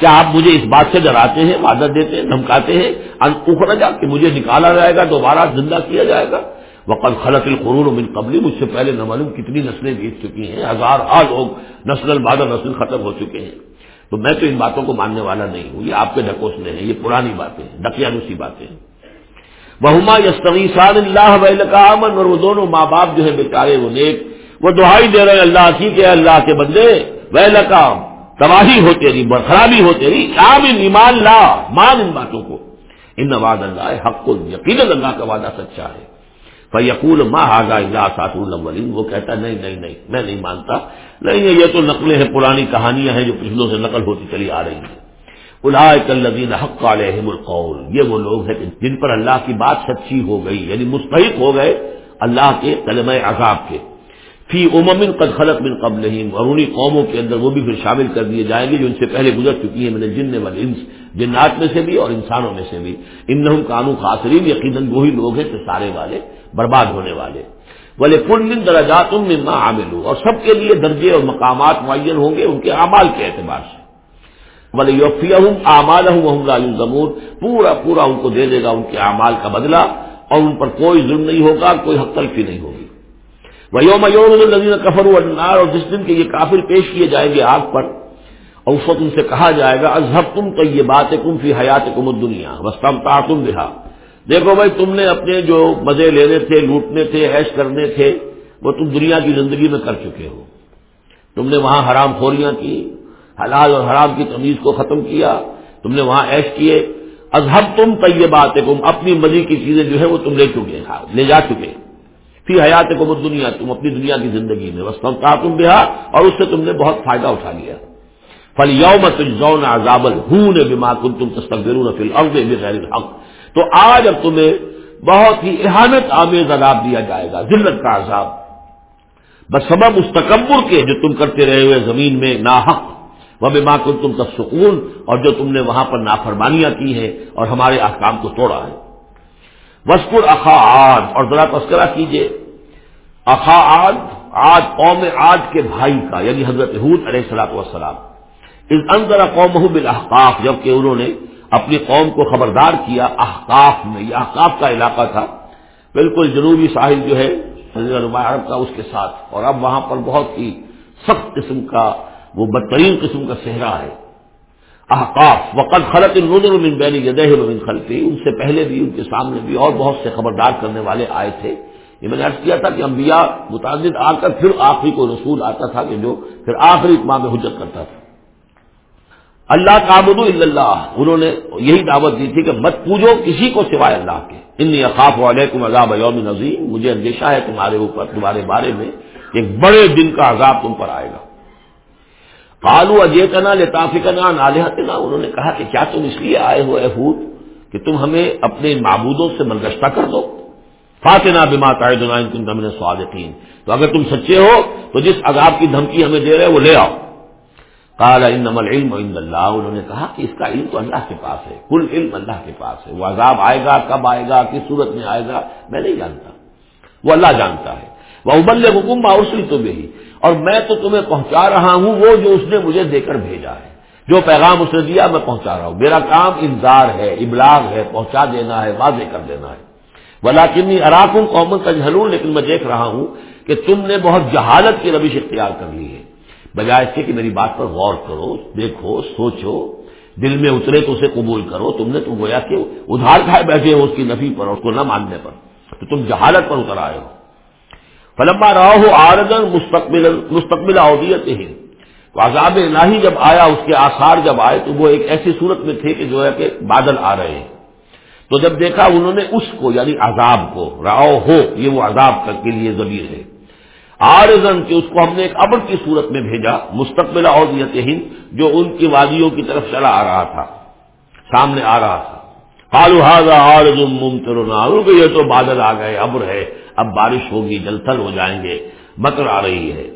کیا آپ مجھے اس بات سے ڈراتے ہیں، وعدہ دیتے ہیں، دھمکاتے ہیں؟ اخرجا، کہ مجھے نکالا جائے گا، دوبارہ زندہ کیا جائے گا؟ وقت خلط القرون من قبلی، مجھ سے پہلے نہ معلوم کتنی نسلیں بیت چکی ہیں، ہزار آ لوگ نسل البادہ نسل ختم ہو چکے ہیں۔ تو میں تو ان باتوں کو ماننے والا نہیں ہوں، یہ آپ کے ڈھکوسلے ہیں، یہ پرانی باتیں ہیں ڈکیانوسی باتیں ہیں۔ بہما یستویسان اللہ کا امن اور وہ دونوں ماں باپ جو ہے بیچارے، وہ نیک، وہ دہائی دے رہے اللہ کی، کہ اللہ کے بندے وہ لکام تباہی ہو تیری خرابی ہو تیری آمن ایمان لا، مان ان باتوں کو۔ ان وعد اللہ حق کو یقین اللہ کا وعدہ سچا ہے۔ فیقول ما حاضا اللہ سات الاولین، وہ کہتا نہیں نہیں نہیں، میں نہیں مانتا۔ نہیں، یہ تو نقلیں ہیں، پرانی کہانیاں ہیں جو پچھلوں سے نقل ہوتی چلی آ رہی ہیں۔ الدین حق علیہم القول، یہ وہ لوگ ہیں جن پر اللہ کی بات سچی ہو گئی یعنی مستحق ہو گئے اللہ کے کلمہ عذاب کے۔ فی امن قد خلق من قبل اور انہیں قوموں کے اندر وہ بھی پھر شامل کر دیے جائیں گے جو ان سے پہلے گزر چکی ہیں میں جن والے جنات میں سے بھی اور انسانوں میں سے بھی۔ ان قانون خاصرین یقیناً وہی لوگ ہیں کہ سارے والے، برباد ہونے والے۔ بولے پن دن درجات میں عامل ہوں اور سب کے لیے درجے اور مقامات معین ہوں گے ان کے اعمال کے اعتبار سے۔ بولے یوفیہ ہوں اعمال ہوں محمد زمور پورا پورا ان کو دے دے گا ان کے اعمال کا بدلہ۔ اور ان پر کوئی ظلم نہیں ہوگا، کوئی حق تلفی نہیں ہوگی۔ وہ یوم یوم کفر النار اور جس دن کے یہ کافر پیش کیے جائیں گے آگ پر اور اس وقت ان سے کہا جائے گا ازہب تم تو یہ بات کم فی حیات کم دنیا وسطم تا تم دیکھو بھائی، تم نے اپنے جو مزے لینے تھے، لوٹنے تھے ایش کرنے تھے، وہ تم دنیا کی زندگی میں کر چکے ہو۔ تم نے وہاں حرام خوریاں کی، حلال اور حرام کی تمیز کو ختم کیا، تم نے وہاں ایش کیے۔ ازہب تم طیبات اپنی مزی کی چیزیں جو ہے وہ تم لے چکے ہاں، لے جا چکے۔ فی حیات کو دنیا تم اپنی دنیا کی زندگی میں بس تم بہا اور اس سے تم نے بہت فائدہ اٹھا لیا۔ فل یوم تجزون عذاب الہون بما کنتم تستكبرون فی الارض بغیر الحق۔ تو آج اب تمہیں بہت ہی احانت آمیز عذاب دیا جائے گا، ذلت کا عذاب۔ بس سبب اس تکبر کے جو تم کرتے رہے ہوئے زمین میں ناحق وہ بما کنتم تسکون اور جو تم نے وہاں پر نافرمانیاں کی ہیں اور ہمارے احکام کو توڑا ہے۔ وسکر اخا آج اور ذرا تذکرہ کیجیے اخا آج آج قوم آج کے بھائی کا یعنی حضرت حود علیہ السلاط وسلام اس اندر قوم بالاحقاف جبکہ انہوں نے اپنی قوم کو خبردار کیا احقاف میں، یہ احقاف کا علاقہ تھا۔ بالکل جنوبی ساحل جو ہے عرب کا اس کے ساتھ۔ اور اب وہاں پر بہت ہی سخت قسم کا، وہ بدترین قسم کا صحرا ہے۔ احقاف. وقت خلط النظر من بین یدہ من خلطی ان سے پہلے بھی ان کے سامنے بھی اور بہت سے خبردار کرنے والے آئے تھے. یہ میں نے عرض کیا تھا کہ انبیاء متعدد آ کر پھر آخری کو رسول آتا تھا کہ جو پھر آخری اتمام میں حجت کرتا تھا. اللہ تعبد اللہ انہوں نے یہی دعوت دی تھی کہ مت پوجو کسی کو سوائے اللہ کے. ان اخاف علیکم عذاب یوم نظیم مجھے اندیشہ ہے تمہارے اوپر، تمہارے بارے میں ایک بڑے دن کا عذاب تم پر آئے گا. کالو اجیتنا لطافکنا نالحتنا انہوں نے کہا کہ کیا تم اس لیے آئے ہو اے کہ تم ہمیں اپنے معبودوں سے منگشتہ کر دو؟ فاتنا بما تعدنا ان تم نے سوالتین تو اگر تم سچے ہو، تو جس عذاب کی دھمکی ہمیں دے رہے وہ لے آؤ۔ کالا علم عند اللہ، انہوں نے کہا کہ اس کا علم تو اللہ کے پاس ہے، کل علم اللہ کے پاس ہے۔ وہ عذاب آئے گا، کب آئے گا، کس صورت میں آئے گا، میں نہیں جانتا۔ وہ اللہ جانتا ہے۔ وہ ابل حکم اوسلی تو بھی اور میں تو تمہیں پہنچا رہا ہوں، وہ جو اس نے مجھے دے کر بھیجا ہے۔ جو پیغام اس نے دیا، میں پہنچا رہا ہوں۔ میرا کام انتظار ہے، ابلاغ ہے، پہنچا دینا ہے، واضح کر دینا ہے۔ بلا کنی اراکم قومن کا لیکن میں دیکھ رہا ہوں کہ تم نے بہت جہالت کی روش اختیار کر لی ہے۔ بجائے اس کے کہ میری بات پر غور کرو، دیکھو، سوچو، دل میں اترے تو اسے قبول کرو۔ تم نے تو گویا کہ ادھار کھائے بیٹھے ہو اس کی نفی پر اس کو نہ ماننے پر۔ تو تم جہالت پر اتر آئے ہو۔ فلما رہا ہو آردن مستقبل مستقبل اودیت ہی عذاب الہی جب آیا، اس کے آثار جب آئے، تو وہ ایک ایسی صورت میں تھے کہ جو ہے کہ بادل آ رہے ہیں۔ تو جب دیکھا انہوں نے اس کو یعنی عذاب کو راؤ ہو، یہ وہ عذاب کے لیے ضمیر ہے۔ آرزن کہ اس کو ہم نے ایک ابر کی صورت میں بھیجا، مستقبل اودیت ہند جو ان کی وادیوں کی طرف چلا آ رہا تھا، سامنے آ رہا تھا۔ آلو آرز ممتر کہ یہ تو بادل آ گئے ابر ہے اب بارش ہوگی جل تھل ہو جائیں گے مکر آ رہی ہے۔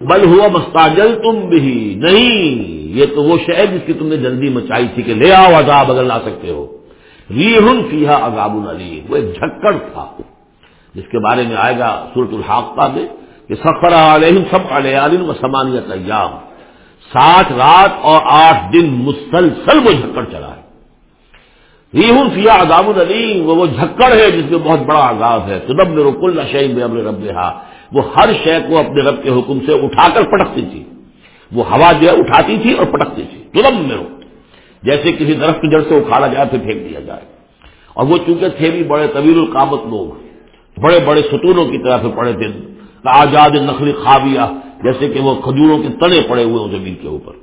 بل ہوا مستاجل تم بھی نہیں، یہ تو وہ شہر جس کی تم نے جلدی مچائی تھی کہ لے آؤ عذاب اگر لا سکتے ہو۔ ریحن فیحا عذاب علی وہ ایک جھکڑ تھا۔ جس کے بارے میں آئے گا سورت الحاقہ میں کہ سفر علیہ سب علیہ و سمانیت ایام۔ سات رات اور آٹھ دن مسلسل وہ جھکڑ چلا۔ ریحن فیا عذاب العلیم، وہ وہ جھکڑ ہے جس میں بہت بڑا عذاب ہے۔ تو رب رکل شعیب میں اپنے رب وہ ہر شے کو اپنے رب کے حکم سے اٹھا کر پٹکتی تھی۔ وہ ہوا جو ہے اٹھاتی تھی اور پٹکتی تھی۔ ترب میرو جیسے کسی درخت کی جڑ سے اکھاڑا جائے پھر پھینک دیا جائے۔ اور وہ چونکہ تھے بھی بڑے طویل القامت لوگ بڑے بڑے ستونوں کی طرح سے پڑے تھے۔ آزاد نقلی خوابیہ جیسے کہ وہ کھجوروں کے تنے پڑے ہوئے زمین کے اوپر۔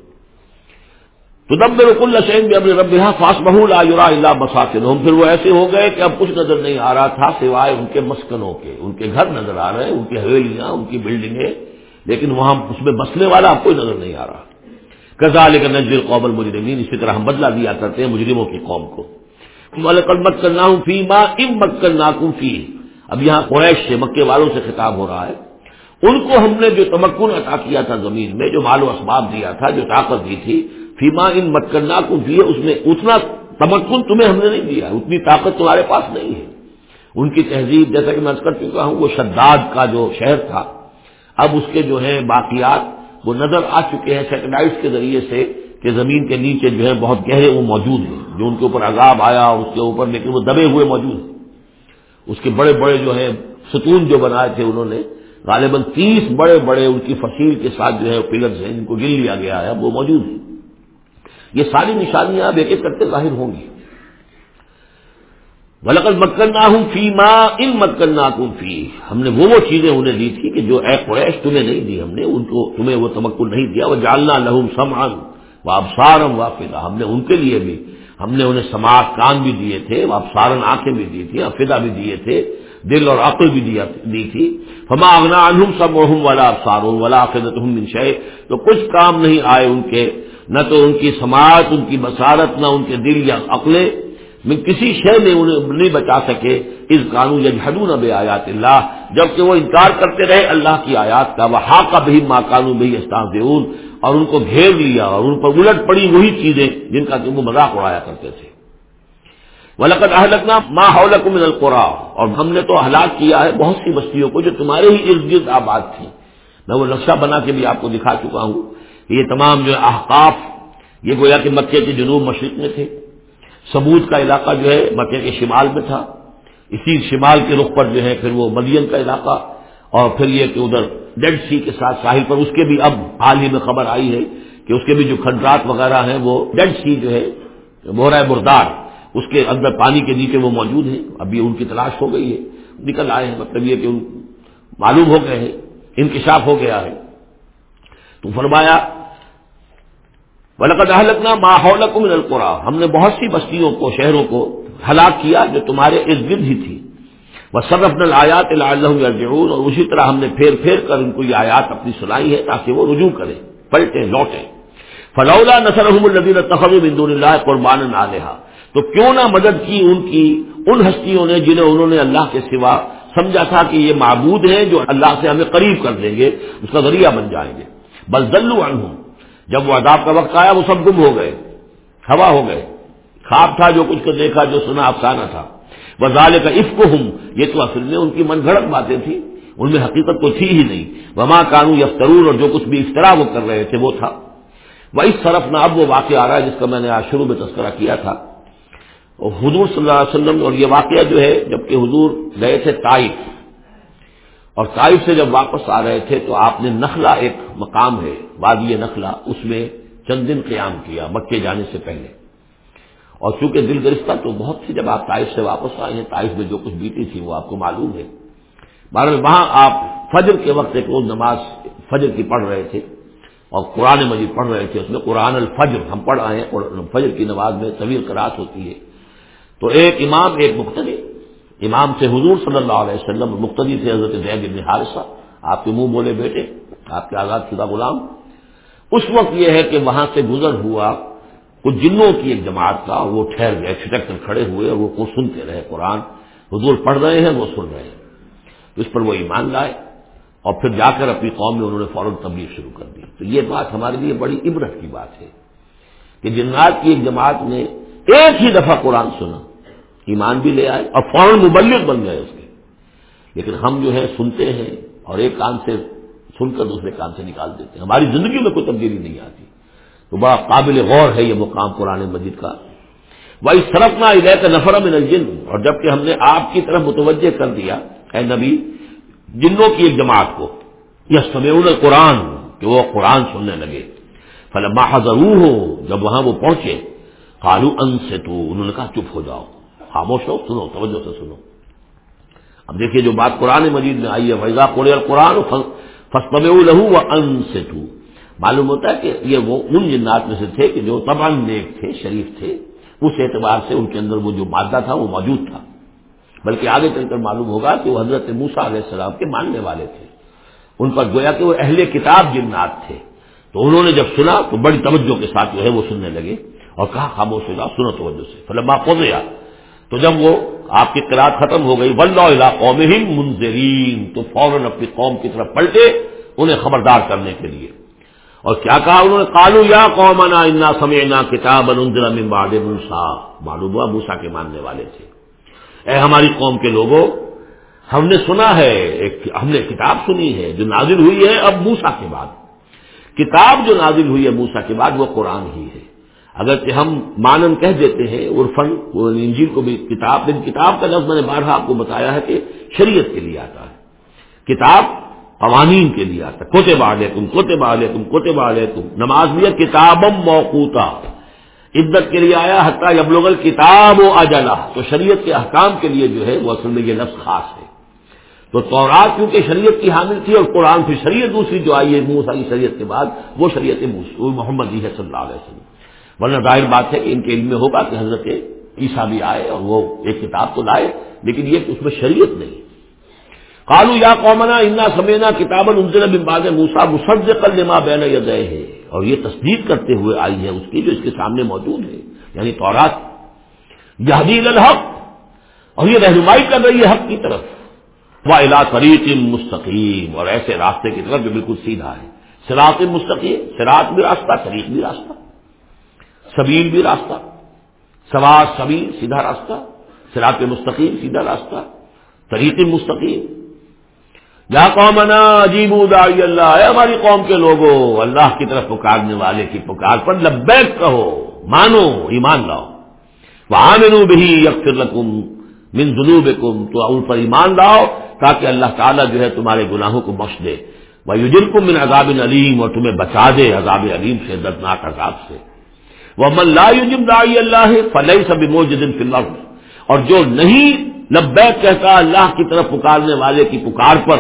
تو دب میرے کل بھی اپنے رب فاس بہول اللہ مساکن پھر وہ ایسے ہو گئے کہ اب کچھ نظر نہیں آ رہا تھا سوائے ان کے مسکنوں کے. ان کے گھر نظر آ رہے ہیں، ان کی حویلیاں، ان کی بلڈنگیں لیکن وہاں اس میں بسنے والا اب کوئی نظر نہیں آ رہا. کزا لے کر نجر قوبل مجرمین اسی طرح ہم بدلا دیا کرتے ہیں مجرموں کی قوم کو. مت کرنا ہوں فی ماں ام مت کرنا فی اب یہاں قریش سے، مکے والوں سے خطاب ہو رہا ہے. ان کو ہم نے جو تمکن عطا کیا تھا زمین میں، جو مال و اسباب دیا تھا، جو طاقت دی تھی فیما ان متکرنا کو دیے اس میں اتنا تمکن تمہیں ہم نے نہیں دیا، اتنی طاقت تمہارے پاس نہیں ہے۔ ان کی تہذیب جیسا کہ میں کر چکا ہوں، وہ شداد کا جو شہر تھا، اب اس کے جو ہے باقیات، وہ نظر آ چکے ہیں سیٹلائٹ کے ذریعے سے کہ زمین کے نیچے جو ہے بہت گہرے وہ موجود ہیں، جو ان کے اوپر عذاب آیا اس کے اوپر، لیکن وہ دبے ہوئے موجود ہیں۔ اس کے بڑے بڑے جو ہے ستون جو بنائے تھے انہوں نے، غالباً تیس بڑے بڑے ان کی فصیل کے ساتھ جو ہے پلرز ہیں، جن کو گن لیا گیا ہے وہ موجود ہیں۔ یہ ساری نشانیاں اب ایک ایک کرتے ظاہر ہوں گی۔ ولقل مکن ہوں فی ماں ان مکن نہ فی ہم نے وہ وہ چیزیں انہیں دی تھی کہ جو اے قریش تمہیں نہیں دی، ہم نے ان کو تمہیں وہ تمکن نہیں دیا۔ وہ جالنا لہم سمان وہ ابسارم واقع ہم نے ان کے لیے بھی، ہم نے انہیں سماعت کان بھی دیے تھے اب سارن آنکھیں بھی دی تھی افدا بھی دیے تھے، دل اور عقل بھی دیا دی تھی۔ ہما اگنا انہم سب والا افسارون والا عقیدت منشے تو کچھ کام نہیں آئے ان کے۔ نہ تو ان کی سماعت، ان کی بصارت، نہ ان کے دل یا عقلیں میں کسی شے میں انہیں نہیں بچا سکے۔ اس قانون یجحدون بے آیات اللہ، جبکہ وہ انکار کرتے رہے اللہ کی آیات کا وہ ہا کا بھی ماں قانون بھائی استاذ اور ان کو گھیر لیا، اور ان پر الٹ پڑی وہی چیزیں جن کا وہ مذاق اڑایا کرتے تھے۔ ولقت اہلکنا ماں حولکم من القرا اور ہم نے تو ہلاک کیا ہے بہت سی بستیوں کو جو تمہارے ہی ارد گرد آباد تھی میں وہ نقشہ بنا کے بھی آپ کو دکھا چکا ہوں۔ یہ تمام جو احقاف، یہ گویا کہ مکے کے جنوب مشرق میں تھے۔ سبوت کا علاقہ جو ہے مکے کے شمال میں تھا۔ اسی شمال کے رخ پر جو ہے پھر وہ مدین کا علاقہ۔ اور پھر یہ کہ ادھر ڈیڈ سی کے ساتھ ساحل پر، اس کے بھی اب حال ہی میں خبر آئی ہے کہ اس کے بھی جو کھنڈرات وغیرہ ہیں، وہ ڈیڈ سی جو ہے بورا بردار، اس کے اندر پانی کے نیچے وہ موجود ہیں۔ ابھی ان کی تلاش ہو گئی ہے۔ نکل آئے ہیں مطلب یہ کہ ان معلوم ہو گئے ہیں، انکشاف ہو گیا ہے۔ تو فرمایا ولقد اہلکنا ماحول کو من القرا ہم نے بہت سی بستیوں کو، شہروں کو ہلاک کیا جو تمہارے ارد گرد ہی تھی۔ وہ سب اپنے آیات اور اسی طرح ہم نے پھیر پھیر کر ان کو یہ آیات اپنی سنائی ہے تاکہ وہ رجوع کریں، پلٹیں، لوٹیں۔ فلولا نسر الدین تخب دون اللہ قربان علیہ تو کیوں نہ مدد کی ان کی، ان ہستیوں نے جنہیں انہوں نے اللہ کے سوا سمجھا تھا کہ یہ معبود ہیں جو اللہ سے ہمیں قریب کر دیں گے، اس کا ذریعہ بن جائیں گے۔ بس دلو عنہم جب وہ عذاب کا وقت آیا وہ سب گم ہو گئے، ہوا ہو گئے۔ خواب تھا جو کچھ کو دیکھا، جو سنا افسانہ تھا۔ وزال کا عفق ہوں یہ تو اصل میں ان کی من گھڑت باتیں تھیں۔ ان میں حقیقت تو تھی ہی نہیں۔ وما کانو یفترون اور جو کچھ بھی افطرا وہ کر رہے تھے وہ تھا۔ وہ اس طرف نہ اب وہ واقعہ آ رہا ہے جس کا میں نے آج شروع میں تذکرہ کیا تھا۔ اور حضور صلی اللہ علیہ وسلم، اور یہ واقعہ جو ہے، جبکہ حضور گئے تھے تائف۔ اور طائف سے جب واپس آ رہے تھے تو آپ نے نخلا ایک مقام ہے، وادی نخلا اس میں چند دن قیام کیا، مکے جانے سے پہلے۔ اور چونکہ دل گرفتہ تو بہت سی جب آپ طائف سے واپس آئے ہیں، طائف میں جو کچھ بیتی تھی وہ آپ کو معلوم ہے۔ بہرحال وہاں آپ فجر کے وقت ایک روز نماز فجر کی پڑھ رہے تھے اور قرآن مجید پڑھ رہے تھے۔ اس میں قرآن الفجر ہم پڑھ آئے ہیں فجر کی نماز میں طویل کراس ہوتی ہے۔ تو ایک امام، ایک مختلف امام سے حضور صلی اللہ علیہ وسلم، مقتدی سے حضرت زید ابن حارثہ۔ آپ کے منہ بولے بیٹے، آپ کے آزاد شدہ غلام۔ اس وقت یہ ہے کہ وہاں سے گزر ہوا کچھ جنوں کی ایک جماعت کا، وہ ٹھہر گئے چھٹک کر کھڑے ہوئے، اور وہ سنتے رہے قرآن۔ حضور پڑھ رہے ہیں، وہ سن رہے ہیں۔ اس پر وہ ایمان لائے، اور پھر جا کر اپنی قوم میں انہوں نے فوراً تبلیغ شروع کر دی۔ تو یہ بات ہمارے لیے بڑی عبرت کی بات ہے کہ جنات کی ایک جماعت نے ایک ہی دفعہ قرآن سنا۔ ایمان بھی لے آئے اور فوراً مبلغ بن گئے اس کے۔ لیکن ہم جو ہے سنتے ہیں اور ایک کان سے سن کر دوسرے کان سے نکال دیتے ہیں۔ ہماری زندگی میں کوئی تبدیلی نہیں آتی۔ تو بڑا قابل غور ہے یہ مقام قرآن مجید کا۔ وہ اس طرف نہ ادے نفر میں الجن۔ اور جبکہ ہم نے آپ کی طرف متوجہ کر دیا، اے نبی، جنوں کی ایک جماعت کو۔ یہ سمع قرآن کہ وہ قرآن سننے لگے۔ فلما ضرور ہو جب وہاں وہ پہنچے کالو ان سے تو انہوں نے کہا، چپ ہو جاؤ۔ خاموش ہو سنو، توجہ سے سنو۔ اب دیکھیے جو بات قرآن مجید میں آئی ہے فیضا قرآن قرآن فسطم لہو و ان سے تو معلوم ہوتا ہے کہ یہ وہ ان جنات میں سے تھے کہ جو تمام نیک تھے، شریف تھے۔ اس اعتبار سے ان کے اندر وہ جو مادہ تھا، وہ موجود تھا۔ بلکہ آگے چل کر معلوم ہوگا کہ وہ حضرت موسا علیہ السلام کے ماننے والے تھے۔ ان پر گویا کہ وہ اہل کتاب جنات تھے۔ تو انہوں نے جب سنا تو بڑی توجہ کے ساتھ جو ہے وہ سننے لگے اور کہا خاموش ہو جاؤ، سنو توجہ سے۔ فلما پودیا تو جب وہ آپ کی قرآن ختم ہو گئی ولہ قوم منظرین تو فوراً اپنی قوم کی طرف پلٹے انہیں خبردار کرنے کے لیے۔ اور کیا کہا انہوں نے؟ کالو یا قومنا انا سمعنا کتاب من بعد موسا معلوم ہوا موسا کے ماننے والے تھے۔ اے ہماری قوم کے لوگوں، ہم نے سنا ہے، ایک ہم نے کتاب سنی ہے جو نازل ہوئی ہے اب موسا کے بعد۔ کتاب جو نازل ہوئی ہے موسا کے بعد وہ قرآن ہی ہے۔ اگر ہم مانن کہہ دیتے ہیں عرفن انجیل کو بھی کتاب، لیکن کتاب کا لفظ میں نے بارہا آپ کو بتایا ہے کہ شریعت کے لیے آتا ہے۔ کتاب قوانین کے لیے آتا ہے۔ کوتے باڑے تم کوتے باڑے تم کوتے باڑے تم نماز بھی کتابم موقوتا۔ عدت کے لیے آیا، حتیٰ جب لوگ کتاب و اجلا تو شریعت کے احکام کے لیے جو ہے، وہ اصل میں یہ لفظ خاص ہے۔ تو تورات کیونکہ شریعت کی حامل تھی اور قرآن پھر شریعت دوسری جو آئی ہے موسا کی شریعت کے بعد، وہ شریعت محمد ہے صلی اللہ علیہ وسلم۔ ورنہ ظاہر بات ہے کہ ان کے علم میں ہوگا کہ حضرت عیسیٰ بھی آئے اور وہ ایک کتاب تو لائے، لیکن یہ اس میں شریعت نہیں۔ کالو یا قومنا، انا سمینا کتاب بمباد موسا مسد لما بین یدے ہے اور یہ تصدیق کرتے ہوئے آئی ہے اس کی جو اس کے سامنے موجود ہے یعنی تورات۔ یہ الحق۔ اور یہ رہنمائی کر رہی ہے حق کی طرف۔ وہ الا طریق مستقیم۔ اور ایسے راستے کی طرف جو بالکل سیدھا ہے۔ سراط مستقیم۔ سراط بھی راستہ، طریق بھی راستہ۔ سبیل بھی راستہ۔ سواد سبیل سیدھا راستہ سراط مستقیم سیدھا راستہ، طریق مستقیم۔ یا قومنا عجیب دائی اللہ ہے ہماری قوم کے لوگوں اللہ کی طرف پکارنے والے کی پکار پر لبیک کہو، مانو، ایمان لاؤ۔ وہ آمنو بھی یکفر لکم من جنوبکم تو ان پر ایمان لاؤ تاکہ اللہ تعالیٰ جو ہے تمہارے گناہوں کو بخش دے۔ وہ یوجل من عذاب علیم اور تمہیں بچا دے عذاب علیم سے، دردناک عذاب سے۔ وہ من لا اللہ فلئی سب موجن فی اور جو نہیں لبیک کہتا اللہ کی طرف پکارنے والے کی پکار پر،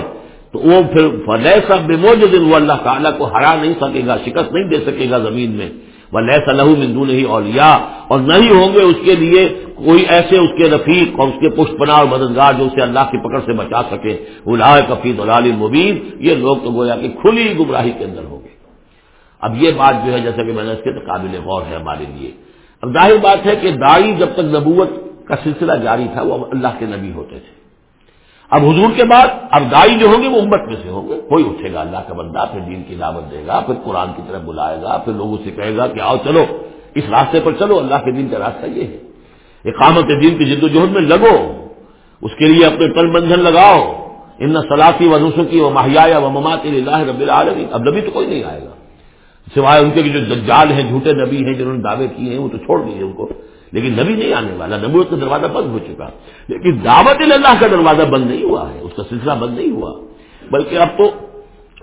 تو وہ پھر فلیسا بے دن وہ اللہ تعالیٰ کو ہرا نہیں سکے گا، شکست نہیں دے سکے گا زمین میں۔ وہ لہسا لہو مندو نہیں اور یا اور نہیں ہوں گے اس کے لیے کوئی ایسے اس کے رفیق اور اس کے پشت پناہ اور مددگار جو اسے اللہ کی پکڑ سے بچا سکے۔ اللہ کفی دلال مبین۔ یہ لوگ تو گویا کہ کھلی گمراہی کے اندر ہوں گے۔ اب یہ بات جو ہے جیسا کہ میں نے اس کے قابل غور ہے ہمارے لیے۔ اب ظاہر بات ہے کہ دائی جب تک نبوت کا سلسلہ جاری تھا وہ اللہ کے نبی ہوتے تھے۔ اب حضور کے بعد اب دائی جو ہوں گے وہ امت میں سے ہوں گے۔ کوئی اٹھے گا اللہ کا بندہ، پھر دین کی دعوت دے گا، پھر قرآن کی طرف بلائے گا، پھر لوگوں سے کہے گا کہ آؤ چلو، اس راستے پر چلو، اللہ کے دین کا راستہ یہ ہے۔ اقامت دین کی جد و جہد میں لگو، اس کے لیے اپنے تل بندھن لگاؤ۔ ان سلاسی و نسو کی وہ ماہیا و ممات اللہ رب العالمین۔ اب نبی تو کوئی نہیں آئے گا۔ سوائے ان کے جو دجال ہیں، جھوٹے نبی ہیں، جنہوں نے دعوے کیے ہیں، وہ تو چھوڑ دیجیے ان کو۔ لیکن نبی نہیں آنے والا، نبوت کا دروازہ بند ہو چکا۔ لیکن دعوت اللہ کا دروازہ بند نہیں ہوا ہے، اس کا سلسلہ بند نہیں ہوا۔ بلکہ اب تو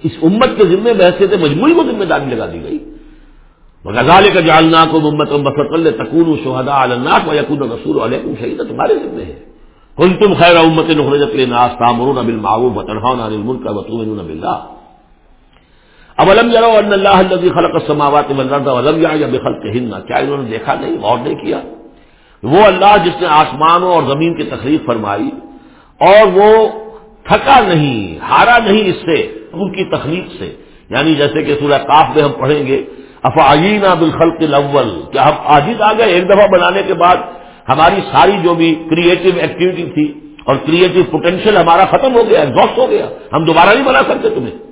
اس امت کے ذمے بحثے سے مجموعی کو ذمہ داری لگا دی گئی۔ غزال کا جالنا کو محمد بفر تکون شہدا الناک و یقون رسول علیہ شہید تمہارے ذمے ہے۔ کل تم خیر امت نخرجت ناس تامرون بالمعروف وتنهون عن المنکر وتؤمنون بالله۔ اولم یرو ان اللہ الذي خلق السماوات والارض ولم يعي بخلقهن؟ کیا انہوں نے دیکھا نہیں؟ غور نہیں کیا؟ وہ اللہ جس نے آسمانوں اور زمین کی تخلیق فرمائی اور وہ تھکا نہیں، ہارا نہیں اس سے، ان کی تخلیق سے۔ یعنی جیسے کہ سورہ کاف میں ہم پڑھیں گے افعینہ بالخلق الاول؟ کیا ہم عاجز آ گئے ایک دفعہ بنانے کے بعد؟ ہماری ساری جو بھی کریٹو ایکٹیویٹی تھی اور کریٹو پوٹینشیل ہمارا ختم ہو گیا ایگزاسٹ ہو گیا۔ ہم دوبارہ نہیں بنا سکتے تمہیں۔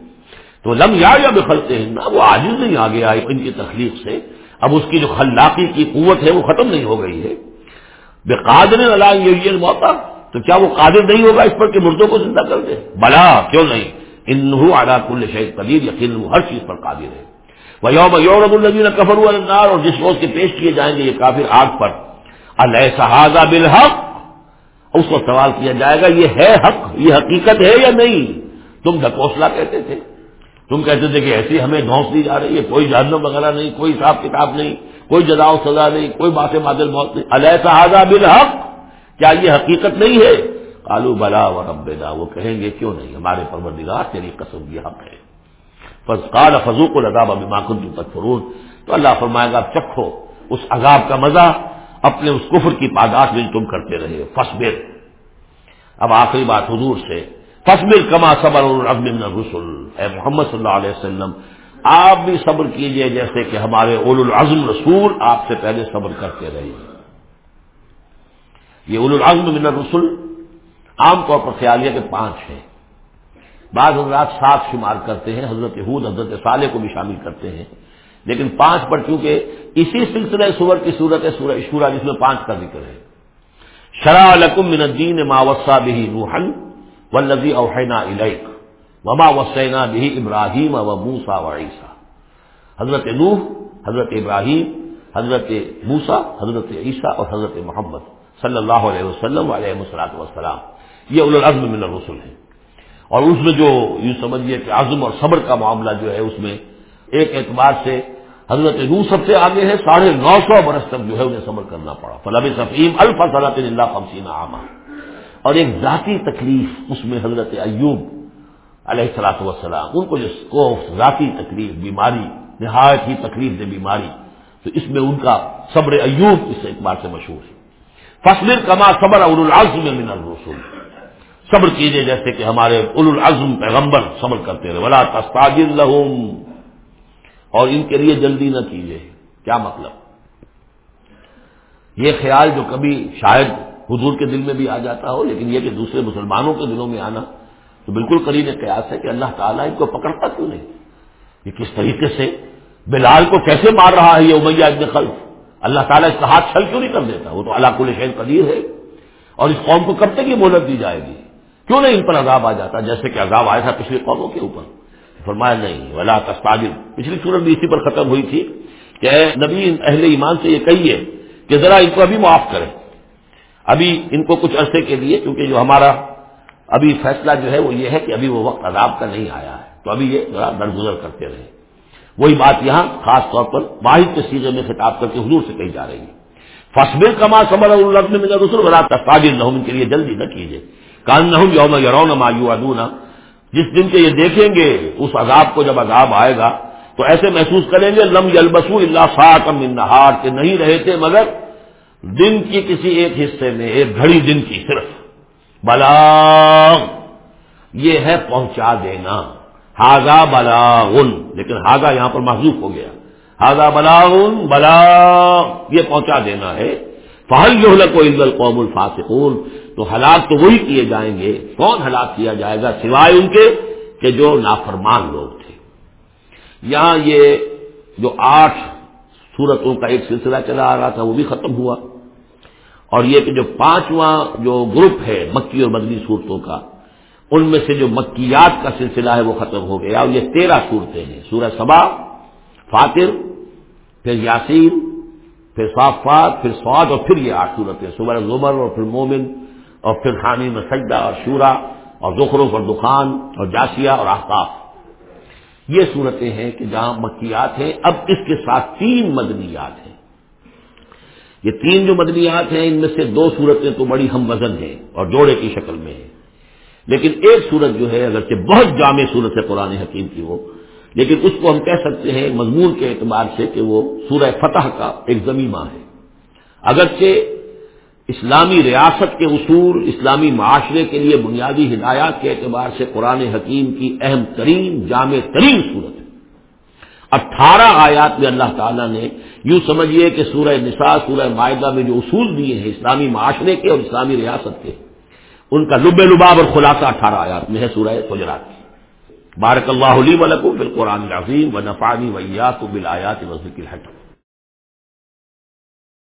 تو لم یا یا بخلتے ہیں وہ عاجز نہیں آ گیا ان کی تخلیق سے۔ اب اس کی جو خلاقی کی قوت ہے وہ ختم نہیں ہو گئی ہے۔ بے قادر اللہ یہ موقع تو کیا وہ قادر نہیں ہوگا اس پر کہ مردوں کو زندہ کر دے؟ بلا، کیوں نہیں؟ انہوں آدھا کل شہید قدیر، یقین وہ ہر چیز پر قادر ہے۔ وہ یوم یورب النبی کفر النار، اور جس روز کے پیش کیے جائیں گے یہ کافر آگ پر۔ اللہ صحاظہ بالحق؟ اس کو سوال کیا جائے گا، یہ ہے حق، یہ حقیقت ہے یا نہیں؟ تم ڈھکوسلا کہتے تھے۔ تم کہتے تھے کہ ایسی ہمیں گھونس دی جا رہی ہے، کوئی جہنم وغیرہ نہیں، کوئی حساب کتاب نہیں، کوئی جدا و سزا نہیں، کوئی بات مادل موت نہیں۔ علیہ صحاظہ بالحق؟ کیا یہ حقیقت نہیں ہے؟ کالو بلا و رب وہ کہیں گے کیوں نہیں؟ ہمارے پروردگار تیری قسم یہ حق ہے۔ بس کال فضو کو لگا ابھی ماکن تم تک فرون تو اللہ فرمائے گا چکھو اس عذاب کا مزہ، اپنے اس کفر کی پاداش میں تم کرتے رہے فصبر اب آخری بات حضور سے۔ فصبر کما صبر رسول اے محمد صلی اللہ علیہ وسلم، آپ بھی صبر کیجیے جیسے کہ ہمارے اول العزم رسول آپ سے پہلے صبر کرتے رہے۔ یہ اول العزم من الرسول عام طور پر خیالیہ کے پانچ ہیں۔ بعض حضرات سات شمار کرتے ہیں، حضرت حود حضرت صالح کو بھی شامل کرتے ہیں۔ لیکن پانچ پر چونکہ اسی سلسلے سور کی صورت ہے، سورہ شورا جس میں پانچ کا ذکر ہے۔ شرح لکم من الدین ما وسا بہی روحن ولزی اوحینا الیک وما وسینا بھی ابراہیم و موسا و عیسیٰ۔ حضرت نوح، حضرت ابراہیم، حضرت موسا حضرت عیسیٰ اور حضرت محمد صلی اللہ علیہ وسلم علیہ وسلات وسلام یہ العزم من الرسل ہے اور اس میں جو یوں سمجھیے کہ عزم اور صبر کا معاملہ جو ہے اس میں ایک اعتبار سے حضرت نو سب سے آگے ہے، ساڑھے نو سو برس تک جو ہے انہیں صبر کرنا پڑا۔ فلاب سفیم الفصلات اللہ فمسین عامہ اور ایک ذاتی تکلیف اس میں حضرت ایوب علیہ السلاط وسلام ان کو جو ذاتی تکلیف، بیماری، نہایت ہی تکلیف دے بیماری، تو اس میں ان کا صبر ایوب اس اعتبار سے مشہور ہے۔ فصل کما صبر اول العزم من الرسول۔ صبر کیجیے جیسے کہ ہمارے اول العزم پیغمبر صبر کرتے رہے۔ ولا تستاجر لہم۔ اور ان کے لیے جلدی نہ کیجیے کیا مطلب؟ یہ خیال جو کبھی شاید حضور کے دل میں بھی آ جاتا ہو، لیکن یہ کہ دوسرے مسلمانوں کے دلوں میں آنا تو بالکل قریب قیاس ہے کہ اللہ تعالیٰ ان کو پکڑتا کیوں نہیں؟ یہ کس طریقے سے؟ بلال کو کیسے مار رہا ہے یہ امیہ ابن خلف؟ اللہ تعالیٰ اس کا ہاتھ چھل کیوں نہیں کر دیتا؟ وہ تو اللہ کل شہر قدیر ہے۔ اور اس قوم کو کب تک یہ مہلت دی جائے گی؟ کیوں نہیں ان پر عذاب آ جاتا؟ جیسے کہ عذاب آیا تھا پچھلی قوموں کے اوپر۔ فرمایا نہیں، ولا تستاجر پچھلی صورت بھی اسی پر ختم ہوئی تھی کہ نبی، اہل ایمان سے یہ کہیے کہ ذرا ان کو ابھی معاف کریں۔ ابھی ان کو کچھ عرصے کے لیے کیونکہ جو ہمارا ابھی فیصلہ جو ہے وہ یہ ہے کہ ابھی وہ وقت عذاب کا نہیں آیا ہے۔ تو ابھی یہ ذرا درگزر کرتے رہے۔ وہی بات یہاں خاص طور پر واحد کے سیزے میں خطاب کر کے حضور سے کہی جا رہی ہے۔ فصبر کما سمر الرحم میں رسول بلا تاجر نہ کے لیے جلدی نہ کیجیے کان نہ یوم یرون مایو ادونا جس دن کے یہ دیکھیں گے اس عذاب کو جب عذاب آئے گا، تو ایسے محسوس کریں گے لم یلبسو اللہ فا کم نہار کے نہیں رہے تھے مگر دن کی کسی ایک حصے میں، ایک گھڑی دن کی صرف۔ بلا یہ ہے پہنچا دینا۔ ہاگا بلاغن، لیکن ہاگا یہاں پر محضوف ہو گیا۔ ہاگا بلاغن بلا یہ پہنچا دینا ہے۔ فہل جو کو عزل قوم الفاصقون تو ہلاک تو وہی کیے جائیں گے۔ کون ہلاک کیا جائے گا؟ سوائے ان کے کہ جو نافرمان لوگ تھے۔ یہاں یہ جو آٹھ سورتوں کا ایک سلسلہ چلا آ رہا تھا، وہ بھی ختم ہوا۔ اور یہ کہ جو پانچواں جو گروپ ہے مکی اور مدنی صورتوں کا، ان میں سے جو مکیات کا سلسلہ ہے وہ ختم ہو گیا۔ اور یہ تیرہ صورتیں ہیں، سورہ سبا فاتر پھر یاسین، پھر صافات، پھر سواد، اور پھر یہ آٹھ صورتیں صبح زمر، اور پھر مومن، اور پھر خانی میں سجدہ اور شورا، اور زخرف اور دخان اور جاسیہ اور آفتاب یہ صورتیں ہیں کہ جہاں مکیات ہیں، اب اس کے ساتھ تین مدنیات ہیں۔ یہ تین جو مدنیات ہیں، ان میں سے دو صورتیں تو بڑی ہم وزن ہیں اور جوڑے کی شکل میں ہیں۔ لیکن ایک صورت جو ہے، اگرچہ بہت جامع صورت ہے قرآن حکیم کی وہ، لیکن اس کو ہم کہہ سکتے ہیں مضمون کے اعتبار سے کہ وہ سورہ فتح کا ایک زمینہ ہے۔ اگرچہ اسلامی ریاست کے اصول، اسلامی معاشرے کے لیے بنیادی ہدایات کے اعتبار سے قرآن حکیم کی اہم ترین، جامع ترین صورت ہے۔ اٹھارہ آیات میں اللہ تعالیٰ نے یوں سمجھیے کہ سورہ نساء، سورہ معاہدہ میں جو اصول دیے ہیں اسلامی معاشرے کے اور اسلامی ریاست کے، ان کا لب لباب اور خلاصہ اٹھارہ آیات میں ہے سورہ سجرات بارک اللہ علی ولکم القرآن العظیم و نفانی ویات بالآیات آیات ذکر الحکم۔